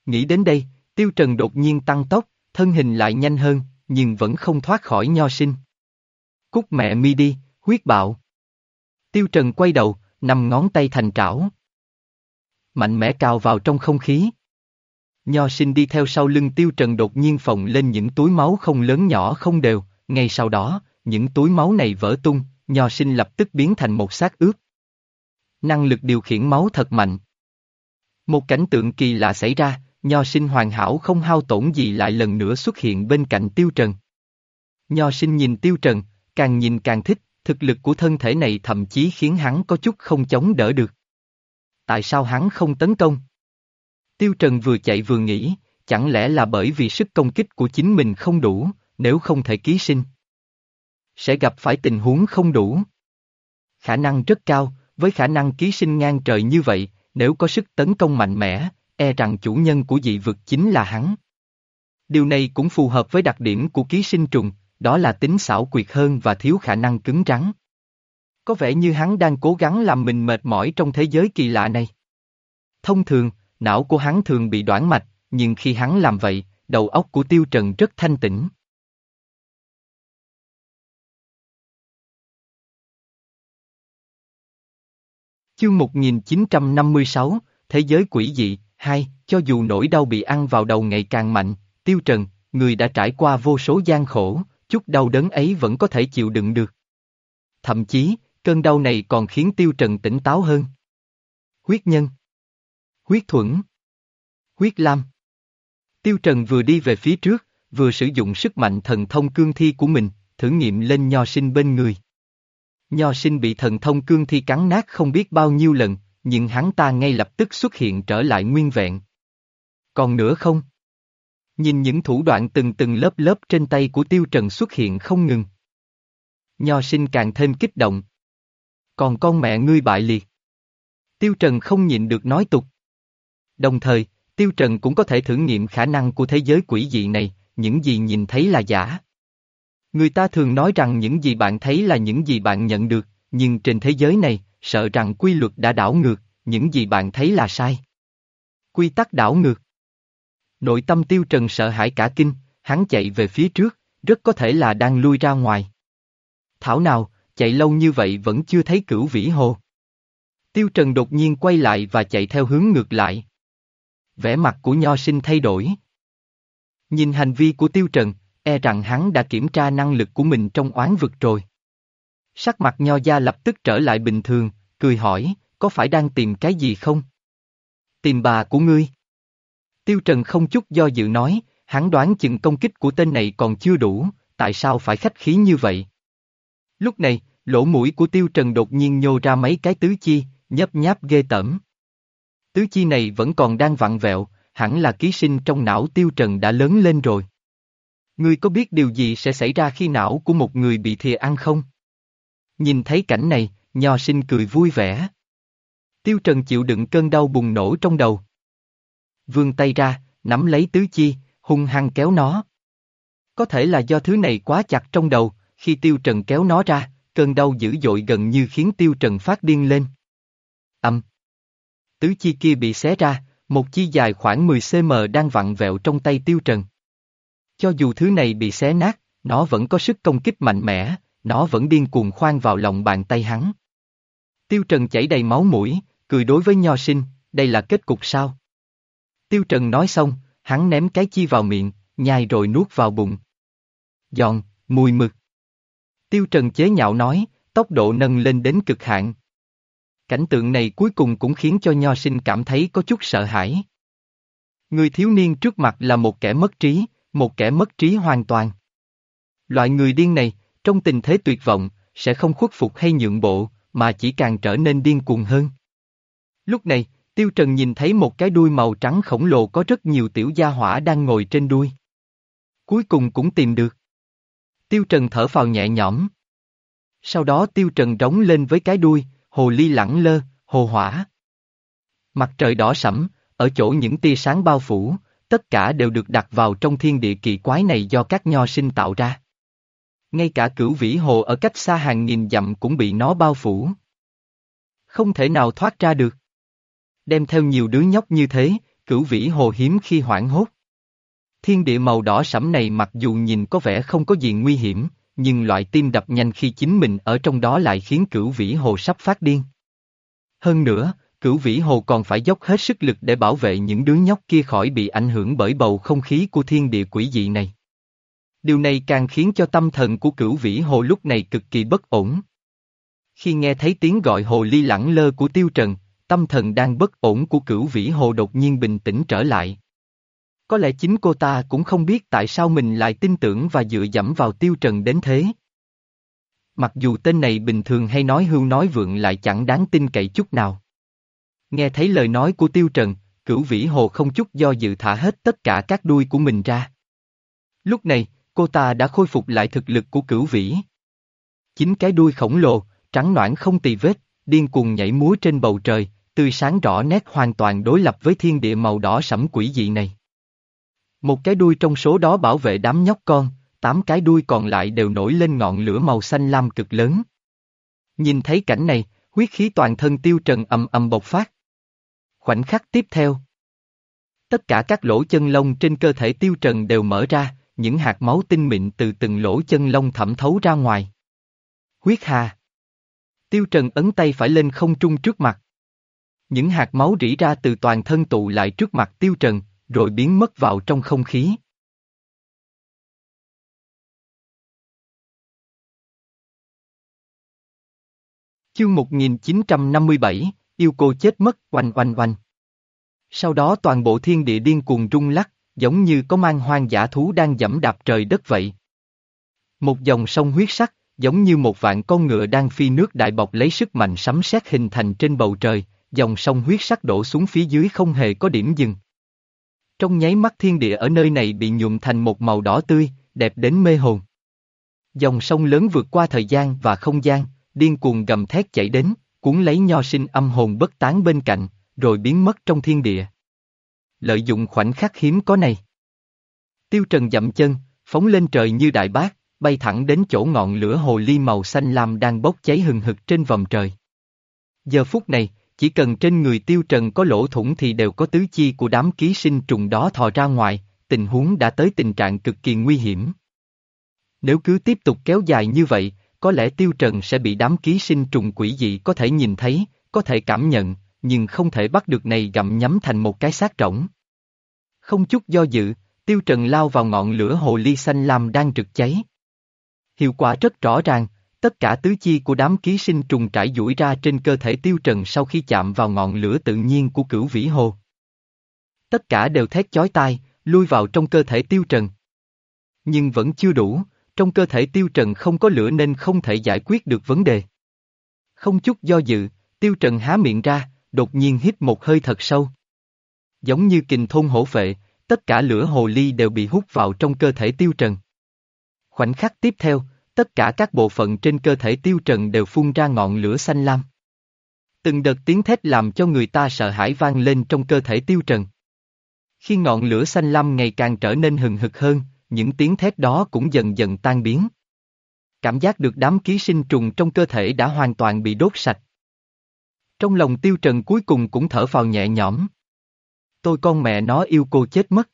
Nghĩ đến đây, Tiêu Trần đột nhiên tăng tốc, thân hình lại nhanh hơn, nhưng vẫn không thoát khỏi Nho sinh. Cút mẹ mi đi, huyết bạo. Tiêu Trần quay đầu, nằm ngón tay thành trảo. Mạnh mẽ cào vào trong không khí. Nho sinh đi theo sau lưng Tiêu Trần đột nhiên phồng lên những túi máu không lớn nhỏ không đều, ngay sau đó, những túi máu này vỡ tung, Nho sinh lập tức biến thành một xác ướp. Năng lực điều khiển máu thật mạnh. Một cảnh tượng kỳ lạ xảy ra, Nho sinh hoàn hảo không hao tổn gì lại lần nữa xuất hiện bên cạnh Tiêu Trần. Nho sinh nhìn Tiêu Trần, càng nhìn càng thích, thực lực của thân thể này thậm chí khiến hắn có chút không chống đỡ được. Tại sao hắn không tấn công? Tiêu Trần vừa chạy vừa nghĩ, chẳng lẽ là bởi vì sức công kích của chính mình không đủ, nếu không thể ký sinh. Sẽ gặp phải tình huống không đủ. Khả năng rất cao, với khả năng ký sinh ngang trời như vậy, nếu có sức tấn công mạnh mẽ, e rằng chủ nhân của dị vực chính là hắn. Điều này cũng phù hợp với đặc điểm của ký sinh trùng, đó là tính xảo quyệt hơn và thiếu khả năng cứng rắn. Có vẻ như hắn đang cố gắng làm mình mệt mỏi trong thế giới kỳ lạ này. Thông thường, não của hắn thường bị đoản mạch, nhưng khi hắn làm vậy, đầu óc của Tiêu Trần rất thanh tĩnh. Chương 1956, Thế giới quỷ dị, hai, cho dù nỗi đau bị ăn vào đầu ngày càng mạnh, Tiêu Trần, người đã trải qua vô số gian khổ, chút đau đớn ấy vẫn có thể chịu đựng được. Thậm chí, cơn đau này còn khiến Tiêu Trần tỉnh táo hơn. Huyết nhân Huyết thuẫn Huyết lam Tiêu Trần vừa đi về phía trước, vừa sử dụng sức mạnh thần thông cương thi của mình, thử nghiệm lên nho sinh bên người. Nho sinh bị thần thông cương thi cắn nát không biết bao nhiêu lần, nhưng hắn ta ngay lập tức xuất hiện trở lại nguyên vẹn. Còn nữa không? Nhìn những thủ đoạn từng từng lớp lớp trên tay của Tiêu Trần xuất hiện không ngừng. Nho sinh càng thêm kích động. Còn con mẹ ngươi bại liệt. Tiêu Trần không nhịn được nói tục. Đồng thời, Tiêu Trần cũng có thể thử nghiệm khả năng của thế giới quỷ dị này, những gì nhìn thấy là giả. Người ta thường nói rằng những gì bạn thấy là những gì bạn nhận được, nhưng trên thế giới này, sợ rằng quy luật đã đảo ngược, những gì bạn thấy là sai. Quy tắc đảo ngược. Nội tâm tiêu trần sợ hãi cả kinh, hắn chạy về phía trước, rất có thể là đang lui ra ngoài. Thảo nào, chạy lâu như vậy vẫn chưa thấy cửu vĩ hồ. Tiêu trần đột nhiên quay lại và chạy theo hướng ngược lại. Vẻ mặt của nho sinh thay đổi. Nhìn hành vi của tiêu trần, e rằng hắn đã kiểm tra năng lực của mình trong oán vực rồi. Sắc mặt nho gia lập tức trở lại bình thường, cười hỏi, có phải đang tìm cái gì không? Tìm bà của ngươi. Tiêu Trần không chút do dự nói, hắn đoán chừng công kích của tên này còn chưa đủ, tại sao phải khách khí như vậy? Lúc này, lỗ mũi của Tiêu Trần đột nhiên nhô ra mấy cái tứ chi, nhấp nháp ghê tởm. Tứ chi này vẫn còn đang vặn vẹo, hẳn là ký sinh trong não Tiêu Trần đã lớn lên rồi. Ngươi có biết điều gì sẽ xảy ra khi não của một người bị thìa ăn không? Nhìn thấy cảnh này, nho sinh cười vui vẻ. Tiêu Trần chịu đựng cơn đau bùng nổ trong đầu. Vươn tay ra, nắm lấy tứ chi, hung hăng kéo nó. Có thể là do thứ này quá chặt trong đầu, khi Tiêu Trần kéo nó ra, cơn đau dữ dội gần như khiến Tiêu Trần phát điên lên. Âm. Tứ chi kia bị xé ra, một chi dài khoảng 10cm đang vặn vẹo trong tay Tiêu Trần. Cho dù thứ này bị xé nát, nó vẫn có sức công kích mạnh mẽ, nó vẫn điên cuồng khoan vào lòng bàn tay hắn. Tiêu Trần chảy đầy máu mũi, cười đối với Nho Sinh, đây là kết cục sao? Tiêu Trần nói xong, hắn ném cái chi vào miệng, nhai rồi nuốt vào bụng. Giòn, mùi mực. Tiêu Trần chế nhạo nói, tốc độ nâng lên đến cực hạn. Cảnh tượng này cuối cùng cũng khiến cho Nho Sinh cảm thấy có chút sợ hãi. Người thiếu niên trước mặt là một kẻ mất trí, một kẻ mất trí hoàn toàn. Loại người điên này, trong tình thế tuyệt vọng, sẽ không khuất phục hay nhượng bộ, mà chỉ càng trở nên điên cuồng hơn. Lúc này, Tiêu Trần nhìn thấy một cái đuôi màu trắng khổng lồ có rất nhiều tiểu gia hỏa đang ngồi trên đuôi. Cuối cùng cũng tìm được. Tiêu Trần thở phào nhẹ nhõm. Sau đó Tiêu Trần rống lên với cái đuôi, hồ ly lẳng lơ, hồ hỏa. Mặt trời đỏ sẫm, ở chỗ những tia sáng bao phủ, tất cả đều được đặt vào trong thiên địa kỳ quái này do các nho sinh tạo ra. Ngay cả cửu vĩ hồ ở cách xa hàng nghìn dặm cũng bị nó bao phủ. Không thể nào thoát ra được. Đem theo nhiều đứa nhóc như thế, cửu vĩ hồ hiếm khi hoảng hốt. Thiên địa màu đỏ sẫm này mặc dù nhìn có vẻ không có gì nguy hiểm, nhưng loại tim đập nhanh khi chính mình ở trong đó lại khiến cửu vĩ hồ sắp phát điên. Hơn nữa, cửu vĩ hồ còn phải dốc hết sức lực để bảo vệ những đứa nhóc kia khỏi bị ảnh hưởng bởi bầu không khí của thiên địa quỷ dị này. Điều này càng khiến cho tâm thần của cửu vĩ hồ lúc này cực kỳ bất ổn. Khi nghe thấy tiếng gọi hồ ly lẳng lơ của tiêu trần, tâm thần đang bất ổn của cửu vĩ hồ đột nhiên bình tĩnh trở lại. Có lẽ chính cô ta cũng không biết tại sao mình lại tin tưởng và dựa dẫm vào tiêu trần đến thế. Mặc dù tên này bình thường hay nói hưu nói vượng lại chẳng đáng tin cậy chút nào. Nghe thấy lời nói của tiêu trần, cửu vĩ hồ không chút do dự thả hết tất cả các đuôi của mình ra. Lúc này, cô ta đã khôi phục lại thực lực của cửu vĩ. Chính cái đuôi khổng lồ, trắng noãn không tì vết, điên cuồng nhảy múa trên bầu trời, tươi sáng rõ nét hoàn toàn đối lập với thiên địa màu đỏ sẫm quỷ dị này. Một cái đuôi trong số đó bảo vệ đám nhóc con, tám cái đuôi còn lại đều nổi lên ngọn lửa màu xanh lam cực lớn. Nhìn thấy cảnh này, huyết khí toàn thân tiêu trần ầm ầm bộc phát. Khoảnh khắc tiếp theo. Tất cả các lỗ chân lông trên cơ thể tiêu trần đều mở ra, những hạt máu tinh mịn từ từng lỗ chân lông thẩm thấu ra ngoài. Huyết hà. Tiêu trần ấn tay phải lên không trung trước mặt. Những hạt máu rỉ ra từ toàn thân tụ lại trước mặt tiêu trần, rồi biến mất vào trong không khí. Chương 1957, yêu cô chết mất, oanh oanh oanh. Sau đó toàn bộ thiên địa điên cuồng rung lắc, giống như có mang hoang dã thú đang dẫm đạp trời đất vậy. Một dòng sông huyết sắc, giống như một vạn con ngựa đang phi nước đại bọc lấy sức mạnh sấm sét hình thành trên bầu trời, dòng sông huyết sắc đổ xuống phía dưới không hề có điểm dừng. Trong nháy mắt thiên địa ở nơi này bị nhuộm thành một màu đỏ tươi, đẹp đến mê hồn. Dòng sông lớn vượt qua thời gian và không gian, điên cuồng gầm thét chảy đến, cuốn lấy nho sinh âm hồn bất tán bên cạnh, rồi biến mất trong thiên địa. Lợi dụng khoảnh khắc hiếm có này. Tiêu Trần dậm chân, phóng lên trời như đại bác, bay thẳng đến chỗ ngọn lửa hồ ly màu xanh lam đang bốc cháy hừng hực trên vòng trời. Giờ phút này, chỉ cần trên người tiêu trần có lỗ thủng thì đều có tứ chi của đám ký sinh trùng đó thò ra ngoài, tình huống đã tới tình trạng cực kỳ nguy hiểm. Nếu cứ tiếp tục kéo dài như vậy, có lẽ tiêu trần sẽ bị đám ký sinh trùng quỷ dị có thể nhìn thấy, có thể cảm nhận, nhưng không thể bắt được này gặm nhắm thành một cái xác rỗng. Không chút do dự, tiêu trần lao vào ngọn lửa hồ ly xanh lam đang rực cháy. Hiệu quả rất rõ ràng, tất cả tứ chi của đám ký sinh trùng trải duỗi ra trên cơ thể tiêu trần sau khi chạm vào ngọn lửa tự nhiên của cửu vĩ hồ. Tất cả đều thét chói tai, lui vào trong cơ thể tiêu trần. Nhưng vẫn chưa đủ, trong cơ thể tiêu trần không có lửa nên không thể giải quyết được vấn đề. Không chút do dự, tiêu trần há miệng ra, đột nhiên hít một hơi thật sâu. Giống như kình thôn hổ phệ, tất cả lửa hồ ly đều bị hút vào trong cơ thể tiêu trần. Khoảnh khắc tiếp theo, tất cả các bộ phận trên cơ thể tiêu trần đều phun ra ngọn lửa xanh lam. Từng đợt tiếng thét làm cho người ta sợ hãi vang lên trong cơ thể tiêu trần. Khi ngọn lửa xanh lam ngày càng trở nên hừng hực hơn, những tiếng thét đó cũng dần dần tan biến. Cảm giác được đám ký sinh trùng trong cơ thể đã hoàn toàn bị đốt sạch. Trong lòng tiêu trần cuối cùng cũng thở vào nhẹ nhõm. Tôi con mẹ nó yêu cô chết mất.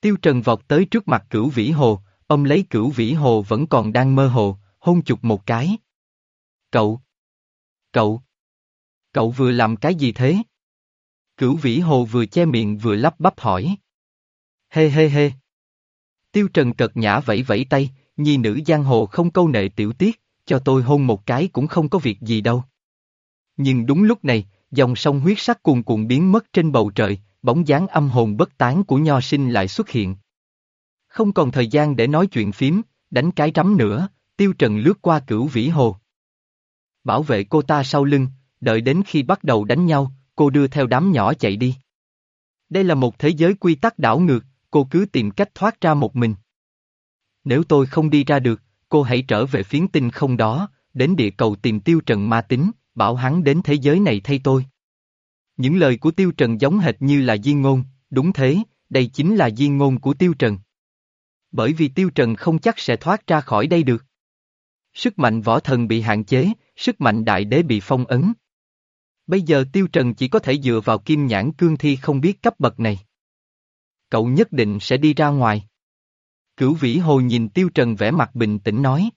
Tiêu trần vọt tới trước mặt cửu vĩ hồ, ông lấy cửu vĩ hồ vẫn còn đang mơ hồ, hôn chụp một cái. Cậu! Cậu! Cậu vừa làm cái gì thế? Cửu vĩ hồ vừa che miệng vừa lắp bắp hỏi. Hê hê hê! Tiêu Trần cật nhã vẫy vẫy tay, nhi nữ giang hồ không câu nệ tiểu tiết, cho tôi hôn một cái cũng không có việc gì đâu. Nhưng đúng lúc này, dòng sông huyết sắc cuồn cuộn biến mất trên bầu trời, bóng dáng âm hồn bất tán của nho sinh lại xuất hiện. Không còn thời gian để nói chuyện phím, đánh cái rắm nữa, tiêu trần lướt qua cửu vĩ hồ. Bảo vệ cô ta sau lưng, đợi đến khi bắt đầu đánh nhau, cô đưa theo đám nhỏ chạy đi. Đây là một thế giới quy tắc đảo ngược, cô cứ tìm cách thoát ra một mình. Nếu tôi không đi ra được, cô hãy trở về phiến tinh không đó, đến địa cầu tìm tiêu trần ma tính, bảo hắn đến thế giới này thay tôi. Những lời của tiêu trần giống hệt như là di ngôn, đúng thế, đây chính là di ngôn của tiêu trần. Bởi vì tiêu trần không chắc sẽ thoát ra khỏi đây được. Sức mạnh võ thần bị hạn chế, sức mạnh đại đế bị phong ấn. Bây giờ tiêu trần chỉ có thể dựa vào kim nhãn cương thi không biết cấp bậc này. Cậu nhất định sẽ đi ra ngoài. Cửu vĩ hồ nhìn tiêu trần vẻ mặt bình tĩnh nói.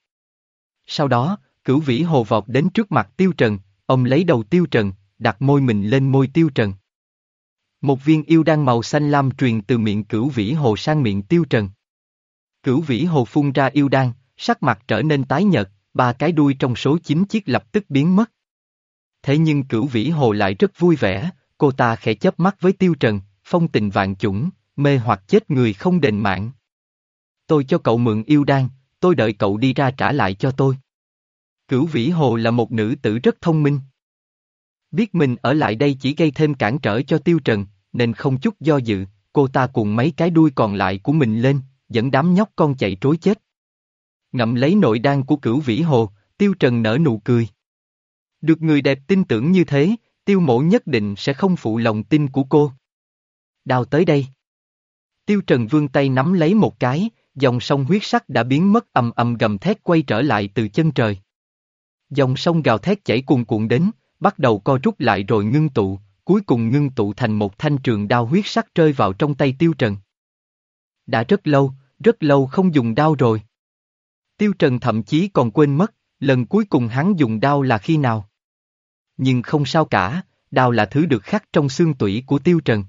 Sau đó, cửu vĩ hồ vọt đến trước mặt tiêu trần, ông lấy đầu tiêu trần, đặt môi mình lên môi tiêu trần. Một viên yêu đan màu xanh lam truyền từ miệng cửu vĩ hồ sang miệng tiêu trần. Cửu vĩ hồ phun ra yêu đan, sắc mặt trở nên tái nhợt, ba cái đuôi trong số 9 chiếc lập tức biến mất. Thế nhưng cửu vĩ hồ lại rất vui vẻ, cô ta khẽ chớp mắt với tiêu trần, phong tình vạn chủng, mê hoặc chết người không đền mạng. Tôi cho cậu mượn yêu đan, tôi đợi cậu đi ra trả lại cho tôi. Cửu vĩ hồ là một nữ tử rất thông minh. Biết mình ở lại đây chỉ gây thêm cản trở cho tiêu trần, nên không chút do dự, cô ta cuộn mấy cái đuôi còn lại của mình lên, dẫn đám nhóc con chạy trối chết. Ngậm lấy nội đan của cửu vĩ hồ, tiêu trần nở nụ cười. Được người đẹp tin tưởng như thế, tiêu mộ nhất định sẽ không phụ lòng tin của cô. Đào tới đây. Tiêu trần vương tay nắm lấy một cái, dòng sông huyết sắc đã biến mất ầm ầm gầm thét quay trở lại từ chân trời. Dòng sông gào thét chảy cuồn cuộn đến, bắt đầu co rút lại rồi ngưng tụ, cuối cùng ngưng tụ thành một thanh trường đao huyết sắc rơi vào trong tay tiêu trần. Đã rất lâu, rất lâu không dùng đao rồi. Tiêu trần thậm chí còn quên mất, lần cuối cùng hắn dùng đao là khi nào. Nhưng không sao cả, đao là thứ được khắc trong xương tủy của tiêu trần.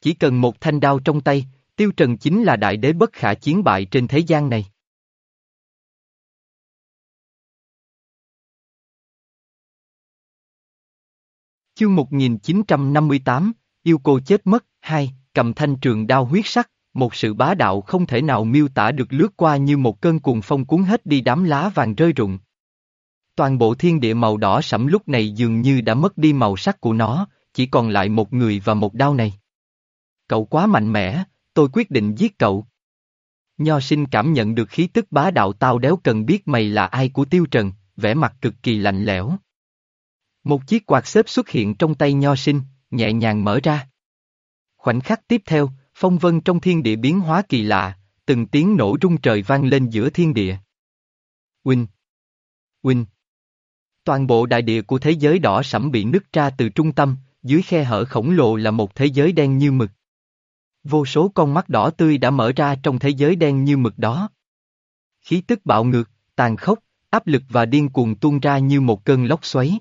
Chỉ cần một thanh đao trong tay, tiêu trần chính là đại đế bất khả chiến bại trên thế gian này. Chương 1958, yêu cô chết mất, hai, cầm thanh trường đao huyết sắc, một sự bá đạo không thể nào miêu tả được lướt qua như một cơn cuồng phong cuốn hết đi đám lá vàng rơi rụng. Toàn bộ thiên địa màu đỏ sẫm lúc này dường như đã mất đi màu sắc của nó, chỉ còn lại một người và một đao này. Cậu quá mạnh mẽ, tôi quyết định giết cậu. Nho sinh cảm nhận được khí tức bá đạo tao đéo cần biết mày là ai của tiêu trần, vẻ mặt cực kỳ lạnh lẽo. Một chiếc quạt xếp xuất hiện trong tay nho sinh, nhẹ nhàng mở ra. Khoảnh khắc tiếp theo, phong vân trong thiên địa biến hóa kỳ lạ, từng tiếng nổ rung trời vang lên giữa thiên địa. Huynh! Huynh! Toàn bộ đại địa của thế giới đỏ sẫm bị nứt ra từ trung tâm, dưới khe hở khổng lồ là một thế giới đen như mực. Vô số con mắt đỏ tươi đã mở ra trong thế giới đen như mực đó. Khí tức bạo ngược, tàn khốc, áp lực và điên cuồng tuôn ra như một cơn lốc xoáy.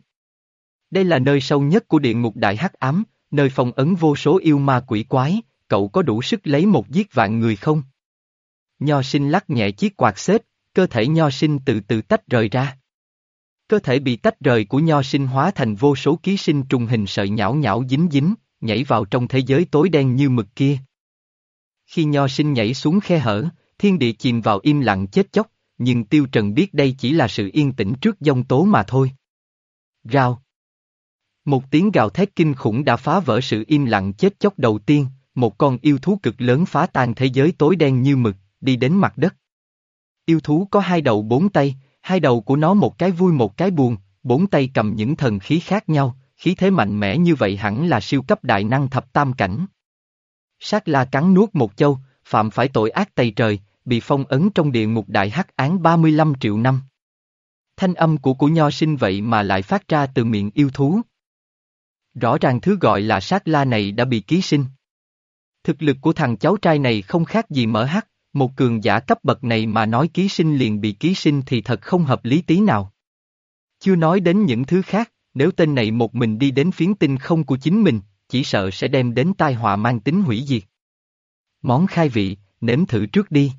Đây là nơi sâu nhất của địa ngục đại hắc ám, nơi phong ấn vô số yêu ma quỷ quái, cậu có đủ sức lấy một giết vạn người không? Nho sinh lắc nhẹ chiếc quạt xếp, cơ thể nho sinh từ từ tách rời ra. Cơ thể bị tách rời của nho sinh hóa thành vô số ký sinh trùng hình sợi nhão nhão dính dính, nhảy vào trong thế giới tối đen như mực kia. Khi nho sinh nhảy xuống khe hở, thiên địa chìm vào im lặng chết chóc, nhưng Tiêu Trần biết đây chỉ là sự yên tĩnh trước dông tố mà thôi. Rao. Một tiếng gào thét kinh khủng đã phá vỡ sự im lặng chết chóc đầu tiên, một con yêu thú cực lớn phá tan thế giới tối đen như mực, đi đến mặt đất. Yêu thú có hai đầu bốn tay, hai đầu của nó một cái vui một cái buồn, bốn tay cầm những thần khí khác nhau, khí thế mạnh mẽ như vậy hẳn là siêu cấp đại năng thập tam cảnh. Sát la cắn nuốt một châu, phạm phải tội ác tày trời, bị phong ấn trong địa ngục đại hắc án 35 triệu năm. Thanh âm của của nho sinh vậy mà lại phát ra từ miệng yêu thú. Rõ ràng thứ gọi là sát la này đã bị ký sinh. Thực lực của thằng cháu trai này không khác gì mở hắc, một cường giả cấp bậc này mà nói ký sinh liền bị ký sinh thì thật không hợp lý tí nào. Chưa nói đến những thứ khác, nếu tên này một mình đi đến phiến tinh không của chính mình, chỉ sợ sẽ đem đến tai họa mang tính hủy diệt. Món khai vị, nếm thử trước đi.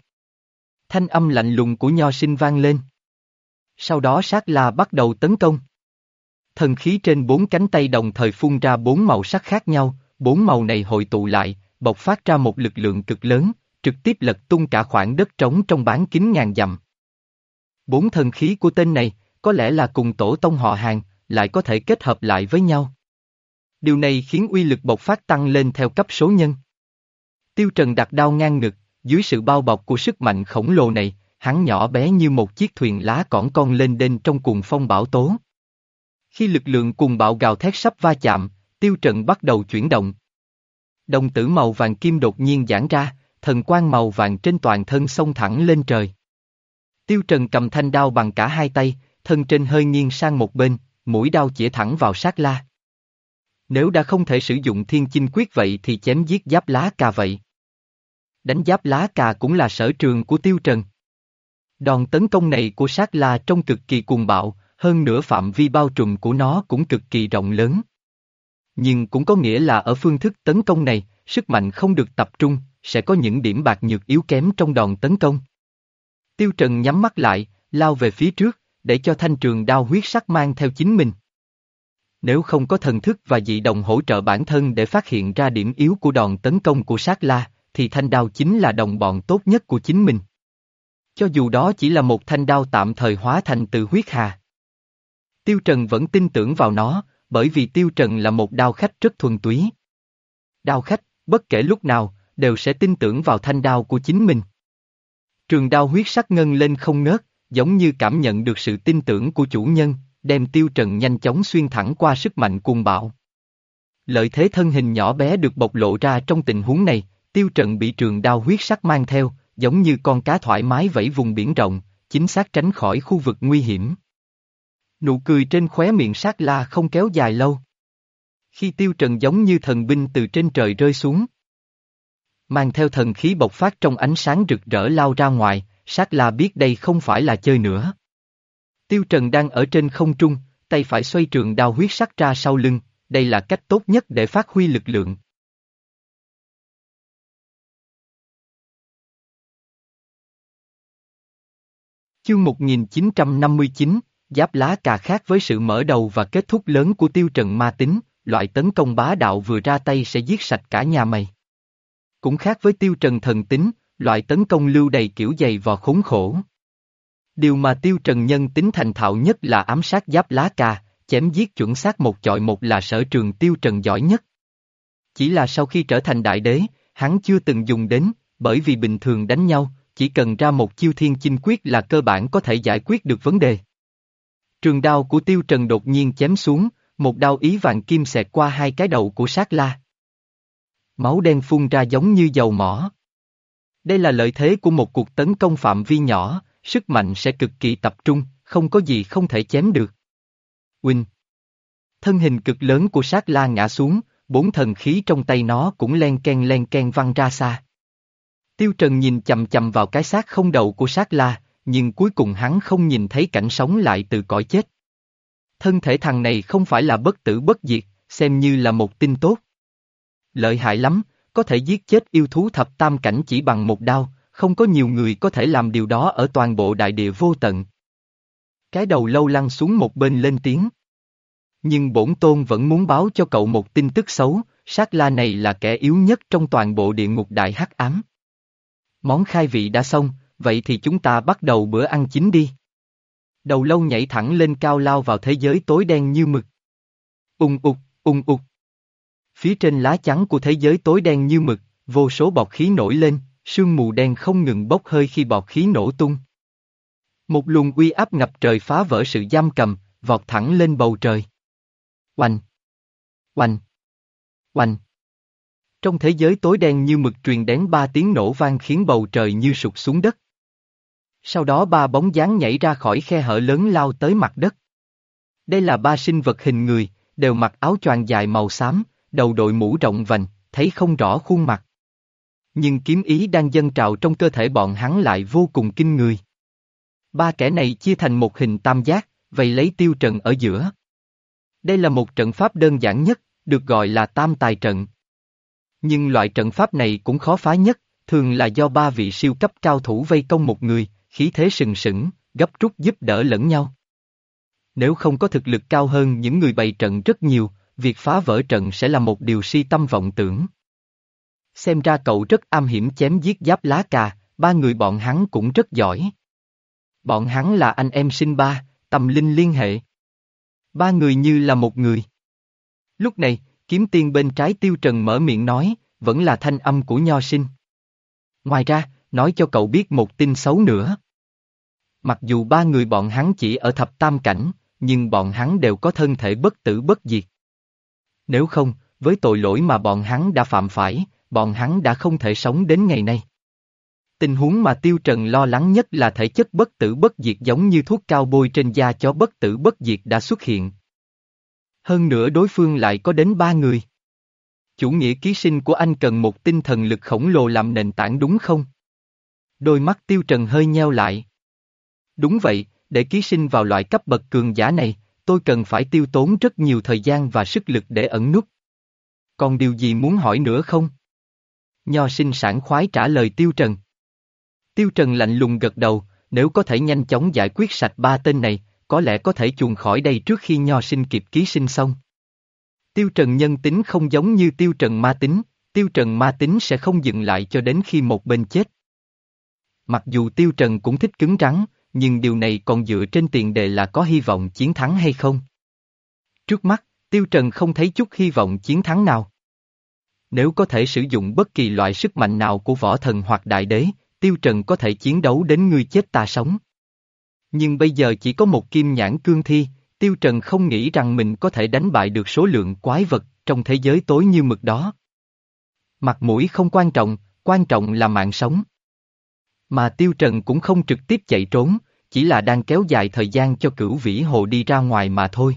Thanh âm lạnh lùng của nho sinh vang lên. Sau đó sát la bắt đầu tấn công. Thần khí trên bốn cánh tay đồng thời phun ra bốn màu sắc khác nhau, bốn màu này hội tụ lại, bộc phát ra một lực lượng cực lớn, trực tiếp lật tung cả khoảng đất trống trong bán kính ngàn dặm. Bốn thần khí của tên này, có lẽ là cùng tổ tông họ hàng, lại có thể kết hợp lại với nhau. Điều này khiến uy lực bộc phát tăng lên theo cấp số nhân. Tiêu Trần đặt đao ngang ngực, dưới sự bao bọc của sức mạnh khổng lồ này, hắn nhỏ bé như một chiếc thuyền lá cỏn con lên đên trong cuồng phong bão tố. Khi lực lượng cùng bạo gào thét sắp va chạm, Tiêu Trần bắt đầu chuyển động. Đồng tử màu vàng kim đột nhiên giãn ra, thần quang màu vàng trên toàn thân xông thẳng lên trời. Tiêu Trần cầm thanh đao bằng cả hai tay, thân trên hơi nghiêng sang một bên, mũi đao chĩa thẳng vào sát la. Nếu đã không thể sử dụng thiên chinh quyết vậy thì chém giết giáp lá cà vậy. đánh giáp lá cà cũng là sở trường của Tiêu Trần. Đòn tấn công này của sát la trông cực kỳ cuồng bạo, hơn nữa phạm vi bao trùm của nó cũng cực kỳ rộng lớn. Nhưng cũng có nghĩa là ở phương thức tấn công này, sức mạnh không được tập trung, sẽ có những điểm bạc nhược yếu kém trong đòn tấn công. Tiêu Trần nhắm mắt lại, lao về phía trước, để cho thanh trường đao huyết sắc mang theo chính mình. Nếu không có thần thức và dị đồng hỗ trợ bản thân để phát hiện ra điểm yếu của đòn tấn công của sát la, thì thanh đao chính là đồng bọn tốt nhất của chính mình. Cho dù đó chỉ là một thanh đao tạm thời hóa thành từ huyết hà. Tiêu Trần vẫn tin tưởng vào nó, bởi vì Tiêu Trần là một đao khách rất thuần túy. Đao khách, bất kể lúc nào, đều sẽ tin tưởng vào thanh đao của chính mình. Trường đao huyết sắc ngân lên không ngớt, giống như cảm nhận được sự tin tưởng của chủ nhân, đem Tiêu Trần nhanh chóng xuyên thẳng qua sức mạnh cuồng bạo. Lợi thế thân hình nhỏ bé được bộc lộ ra trong tình huống này, Tiêu Trần bị trường đao huyết sắc mang theo, giống như con cá thoải mái vẫy vùng biển rộng, chính xác tránh khỏi khu vực nguy hiểm. Nụ cười trên khóe miệng sát la không kéo dài lâu. Khi tiêu trần giống như thần binh từ trên trời rơi xuống. Mang theo thần khí bộc phát trong ánh sáng rực rỡ lao ra ngoài, sát la biết đây không phải là chơi nữa. Tiêu trần đang ở trên không trung, tay phải xoay trường đao huyết sắc ra sau lưng, đây là cách tốt nhất để phát huy lực lượng. Chương 1959, Giáp lá cà khác với sự mở đầu và kết thúc lớn của tiêu trần ma tính, loại tấn công bá đạo vừa ra tay sẽ giết sạch cả nhà mày. Cũng khác với tiêu trần thần tính, loại tấn công lưu đầy kiểu dày vò khốn khổ. Điều mà tiêu trần nhân tính thành thạo nhất là ám sát giáp lá cà, chém giết chuẩn xác một chọi một là sở trường tiêu trần giỏi nhất. Chỉ là sau khi trở thành đại đế, hắn chưa từng dùng đến, bởi vì bình thường đánh nhau, chỉ cần ra một chiêu thiên chinh quyết là cơ bản có thể giải quyết được vấn đề. Trường đao của tiêu trần đột nhiên chém xuống, một đao ý vàng kim xẹt qua hai cái đầu của sát la. Máu đen phun ra giống như dầu mỏ. Đây là lợi thế của một cuộc tấn công phạm vi nhỏ, sức mạnh sẽ cực kỳ tập trung, không có gì không thể chém được. Quỳnh, Thân hình cực lớn của sát la ngã xuống, bốn thần khí trong tay nó cũng len ken len ken văng ra xa. Tiêu Trần nhìn chầm chầm vào cái xác không đầu của sát la, nhưng cuối cùng hắn không nhìn thấy cảnh sống lại từ cõi chết. Thân thể thằng này không phải là bất tử bất diệt, xem như là một tin tốt. Lợi hại lắm, có thể giết chết yêu thú thập tam cảnh chỉ bằng một đao, không có nhiều người có thể làm điều đó ở toàn bộ đại địa vô tận. Cái đầu lâu lăn xuống một bên lên tiếng. Nhưng bổn tôn vẫn muốn báo cho cậu một tin tức xấu, sát la này là kẻ yếu nhất trong toàn bộ địa ngục đại hắc ám. Món khai vị đã xong, vậy thì chúng ta bắt đầu bữa ăn chính đi. Đầu lâu nhảy thẳng lên cao lao vào thế giới tối đen như mực. Ung ục, ung ục. Phía trên lá trắng của thế giới tối đen như mực, vô số bọt khí nổi lên, sương mù đen không ngừng bốc hơi khi bọt khí nổ tung. Một luồng uy áp ngập trời phá vỡ sự giam cầm, vọt thẳng lên bầu trời. Oanh! Oanh! Oanh! Trong thế giới tối đen như mực truyền đến ba tiếng nổ vang khiến bầu trời như sụt xuống đất. Sau đó ba bóng dáng nhảy ra khỏi khe hở lớn lao tới mặt đất. Đây là ba sinh vật hình người, đều mặc áo choàng dài màu xám, đầu đội mũ rộng vành, thấy không rõ khuôn mặt. Nhưng kiếm ý đang dâng trào trong cơ thể bọn hắn lại vô cùng kinh người. Ba kẻ này chia thành một hình tam giác, vậy lấy tiêu trận ở giữa. Đây là một trận pháp đơn giản nhất, được gọi là tam tài trận. Nhưng loại trận pháp này cũng khó phá nhất, thường là do ba vị siêu cấp cao thủ vây công một người, khí thế sừng sững, gấp rút giúp đỡ lẫn nhau. Nếu không có thực lực cao hơn những người bày trận rất nhiều, việc phá vỡ trận sẽ là một điều si tâm vọng tưởng. Xem ra cậu rất am hiểm chém giết giáp lá cà, ba người bọn hắn cũng rất giỏi. Bọn hắn là anh em sinh ba, tâm linh liên hệ. Ba người như là một người. Lúc này, kiếm tiên bên trái tiêu trần mở miệng nói, vẫn là thanh âm của nho sinh. Ngoài ra, nói cho cậu biết một tin xấu nữa. Mặc dù ba người bọn hắn chỉ ở thập tam cảnh, nhưng bọn hắn đều có thân thể bất tử bất diệt. Nếu không, với tội lỗi mà bọn hắn đã phạm phải, bọn hắn đã không thể sống đến ngày nay. Tình huống mà Tiêu Trần lo lắng nhất là thể chất bất tử bất diệt giống như thuốc cao bôi trên da cho bất tử bất diệt đã xuất hiện. Hơn nữa đối phương lại có đến ba người. Chủ nghĩa ký sinh của anh cần một tinh thần lực khổng lồ làm nền tảng đúng không? Đôi mắt tiêu trần hơi nheo lại. Đúng vậy, để ký sinh vào loại cấp bậc cường giả này, tôi cần phải tiêu tốn rất nhiều thời gian và sức lực để ẩn nút. Còn điều gì muốn hỏi nữa không? Nho sinh sản khoái trả lời Tiêu Trần. Tiêu Trần lạnh lùng gật đầu, nếu có thể nhanh chóng giải quyết sạch ba tên này, có lẽ có thể chuồn khỏi đây trước khi Nho sinh kịp ký sinh xong. Tiêu Trần nhân tính không giống như Tiêu Trần ma tính, Tiêu Trần ma tính sẽ không dừng lại cho đến khi một bên chết. Mặc dù Tiêu Trần cũng thích cứng rắn, nhưng điều này còn dựa trên tiền đề là có hy vọng chiến thắng hay không. Trước mắt, Tiêu Trần không thấy chút hy vọng chiến thắng nào. Nếu có thể sử dụng bất kỳ loại sức mạnh nào của võ thần hoặc đại đế, Tiêu Trần có thể chiến đấu đến người chết ta sống. Nhưng bây giờ chỉ có một kim nhãn cương thi, Tiêu Trần không nghĩ rằng mình có thể đánh bại được số lượng quái vật trong thế giới tối như mực đó. Mặt mũi không quan trọng, quan trọng là mạng sống. Mà Tiêu Trần cũng không trực tiếp chạy trốn, chỉ là đang kéo dài thời gian cho cửu vĩ hồ đi ra ngoài mà thôi.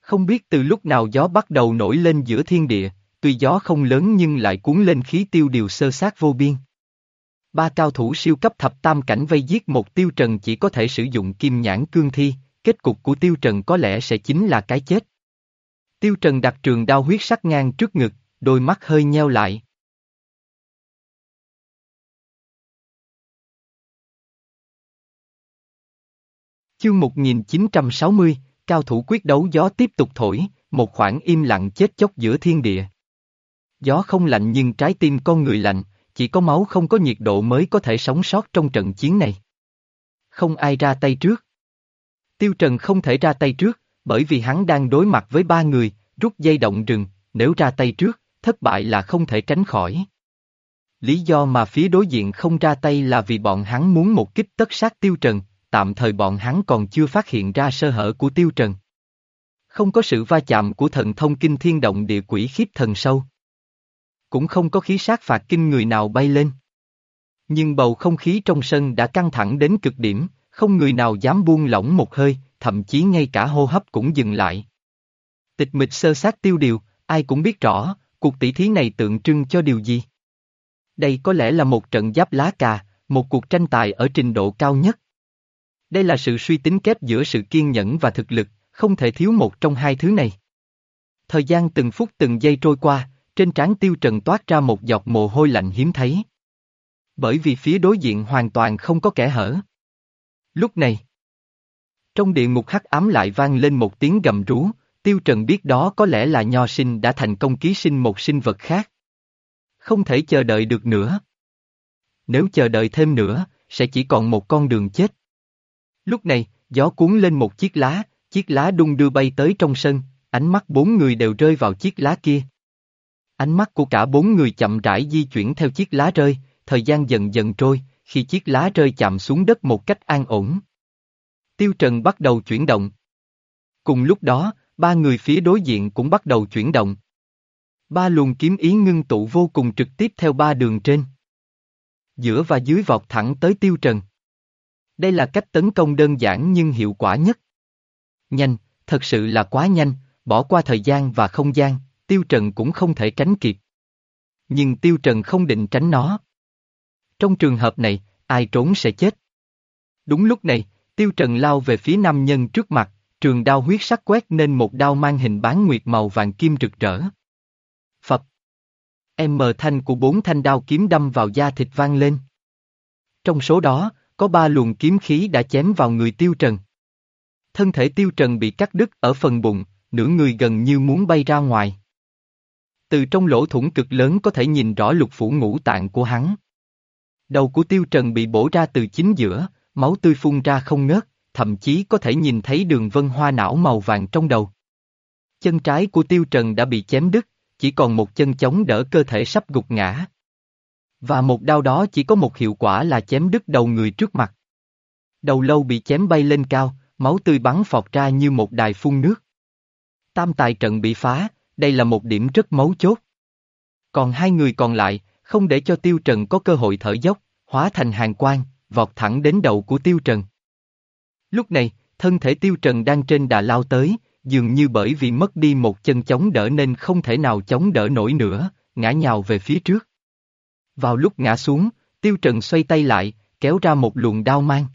Không biết từ lúc nào gió bắt đầu nổi lên giữa thiên địa, tuy gió không lớn nhưng lại cuốn lên khí tiêu điều sơ sát vô biên. Ba cao thủ siêu cấp thập tam cảnh vây giết một tiêu trần chỉ có thể sử dụng kim nhãn cương thi, kết cục của tiêu trần có lẽ sẽ chính là cái chết. Tiêu trần đặt trường đao huyết sắc ngang trước ngực, đôi mắt hơi nheo lại. Chương 1960, cao thủ quyết đấu gió tiếp tục thổi, một khoảng im lặng chết chóc giữa thiên địa. Gió không lạnh nhưng trái tim con người lạnh, chỉ có máu không có nhiệt độ mới có thể sống sót trong trận chiến này. Không ai ra tay trước. Tiêu Trần không thể ra tay trước, bởi vì hắn đang đối mặt với ba người, rút dây động rừng, nếu ra tay trước, thất bại là không thể tránh khỏi. Lý do mà phía đối diện không ra tay là vì bọn hắn muốn một kích tất sát Tiêu Trần, tạm thời bọn hắn còn chưa phát hiện ra sơ hở của Tiêu Trần. Không có sự va chạm của thần thông kinh thiên động địa quỷ khiếp thần sâu. Cũng không có khí sát phạt kinh người nào bay lên. Nhưng bầu không khí trong sân đã căng thẳng đến cực điểm, không người nào dám buông lỏng một hơi, thậm chí ngay cả hô hấp cũng dừng lại. Tịch mịch sơ sát tiêu điều, ai cũng biết rõ, cuộc tỷ thí này tượng trưng cho điều gì. Đây có lẽ là một trận giáp lá cà, một cuộc tranh tài ở trình độ cao nhất. Đây là sự suy tính kép giữa sự kiên nhẫn và thực lực, không thể thiếu một trong hai thứ này. Thời gian từng phút từng giây trôi qua, trên trán tiêu trần toát ra một giọt mồ hôi lạnh hiếm thấy. Bởi vì phía đối diện hoàn toàn không có kẻ hở. Lúc này, trong địa ngục hắc ám lại vang lên một tiếng gầm rú, tiêu trần biết đó có lẽ là nho sinh đã thành công ký sinh một sinh vật khác. Không thể chờ đợi được nữa. Nếu chờ đợi thêm nữa, sẽ chỉ còn một con đường chết. Lúc này, gió cuốn lên một chiếc lá, chiếc lá đung đưa bay tới trong sân, ánh mắt bốn người đều rơi vào chiếc lá kia. Ánh mắt của cả bốn người chậm rãi di chuyển theo chiếc lá rơi, thời gian dần dần trôi, khi chiếc lá rơi chạm xuống đất một cách an ổn. Tiêu Trần bắt đầu chuyển động. Cùng lúc đó, ba người phía đối diện cũng bắt đầu chuyển động. Ba luồng kiếm ý ngưng tụ vô cùng trực tiếp theo ba đường trên. Giữa và dưới vọt thẳng tới Tiêu Trần. Đây là cách tấn công đơn giản nhưng hiệu quả nhất. Nhanh, thật sự là quá nhanh, bỏ qua thời gian và không gian, Tiêu Trần cũng không thể tránh kịp. Nhưng Tiêu Trần không định tránh nó. Trong trường hợp này, ai trốn sẽ chết. Đúng lúc này, Tiêu Trần lao về phía nam nhân trước mặt, trường đao huyết sắc quét nên một đao mang hình bán nguyệt màu vàng kim rực rỡ. Phập. Em mờ thanh của bốn thanh đao kiếm đâm vào da thịt vang lên. Trong số đó, có ba luồng kiếm khí đã chém vào người Tiêu Trần. Thân thể Tiêu Trần bị cắt đứt ở phần bụng, nửa người gần như muốn bay ra ngoài. Từ trong lỗ thủng cực lớn có thể nhìn rõ lục phủ ngũ tạng của hắn. Đầu của Tiêu Trần bị bổ ra từ chính giữa, máu tươi phun ra không ngớt, thậm chí có thể nhìn thấy đường vân hoa não màu vàng trong đầu. Chân trái của Tiêu Trần đã bị chém đứt, chỉ còn một chân chống đỡ cơ thể sắp gục ngã. Và một đao đó chỉ có một hiệu quả là chém đứt đầu người trước mặt. Đầu lâu bị chém bay lên cao, máu tươi bắn phọt ra như một đài phun nước. Tam tài trận bị phá, đây là một điểm rất mấu chốt. Còn hai người còn lại, không để cho Tiêu Trần có cơ hội thở dốc, hóa thành hàng quang, vọt thẳng đến đầu của Tiêu Trần. Lúc này, thân thể Tiêu Trần đang trên đà lao tới, dường như bởi vì mất đi một chân chống đỡ nên không thể nào chống đỡ nổi nữa, ngã nhào về phía trước. Vào lúc ngã xuống, Tiêu Trần xoay tay lại, kéo ra một luồng đao mang.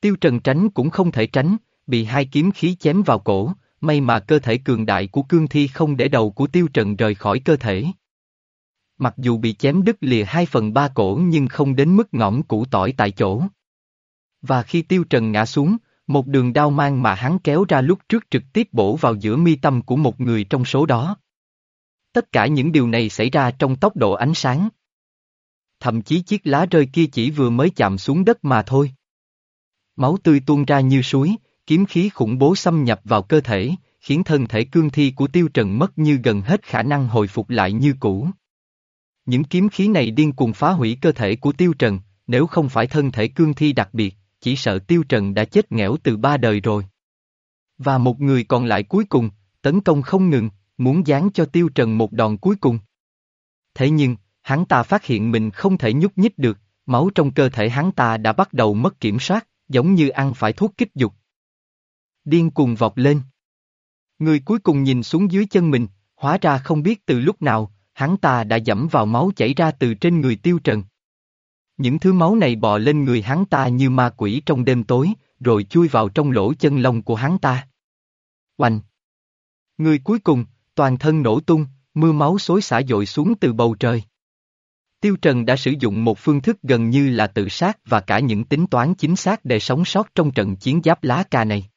Tiêu Trần tránh cũng không thể tránh, bị hai kiếm khí chém vào cổ, may mà cơ thể cường đại của cương thi không để đầu của Tiêu Trần rời khỏi cơ thể. Mặc dù bị chém đứt lìa hai phần ba cổ nhưng không đến mức ngõm củ tỏi tại chỗ. Và khi Tiêu Trần ngã xuống, một đường đao mang mà hắn kéo ra lúc trước trực tiếp bổ vào giữa mi tâm của một người trong số đó. Tất cả những điều này xảy ra trong tốc độ ánh sáng. Thậm chí chiếc lá rơi kia chỉ vừa mới chạm xuống đất mà thôi. Máu tươi tuôn ra như suối, kiếm khí khủng bố xâm nhập vào cơ thể, khiến thân thể cương thi của Tiêu Trần mất như gần hết khả năng hồi phục lại như cũ. Những kiếm khí này điên cuồng phá hủy cơ thể của Tiêu Trần, nếu không phải thân thể cương thi đặc biệt, chỉ sợ Tiêu Trần đã chết nghẽo từ ba đời rồi. Và một người còn lại cuối cùng, tấn công không ngừng, muốn giáng cho Tiêu Trần một đòn cuối cùng. Thế nhưng, hắn ta phát hiện mình không thể nhúc nhích được, máu trong cơ thể hắn ta đã bắt đầu mất kiểm soát, giống như ăn phải thuốc kích dục. Điên cuồng vọt lên. Người cuối cùng nhìn xuống dưới chân mình, hóa ra không biết từ lúc nào, hắn ta đã dẫm vào máu chảy ra từ trên người tiêu trần. Những thứ máu này bò lên người hắn ta như ma quỷ trong đêm tối, rồi chui vào trong lỗ chân lông của hắn ta. Oanh! Người cuối cùng, toàn thân nổ tung, mưa máu xối xả dội xuống từ bầu trời. Tiêu Trần đã sử dụng một phương thức gần như là tự sát và cả những tính toán chính xác để sống sót trong trận chiến giáp lá ca này.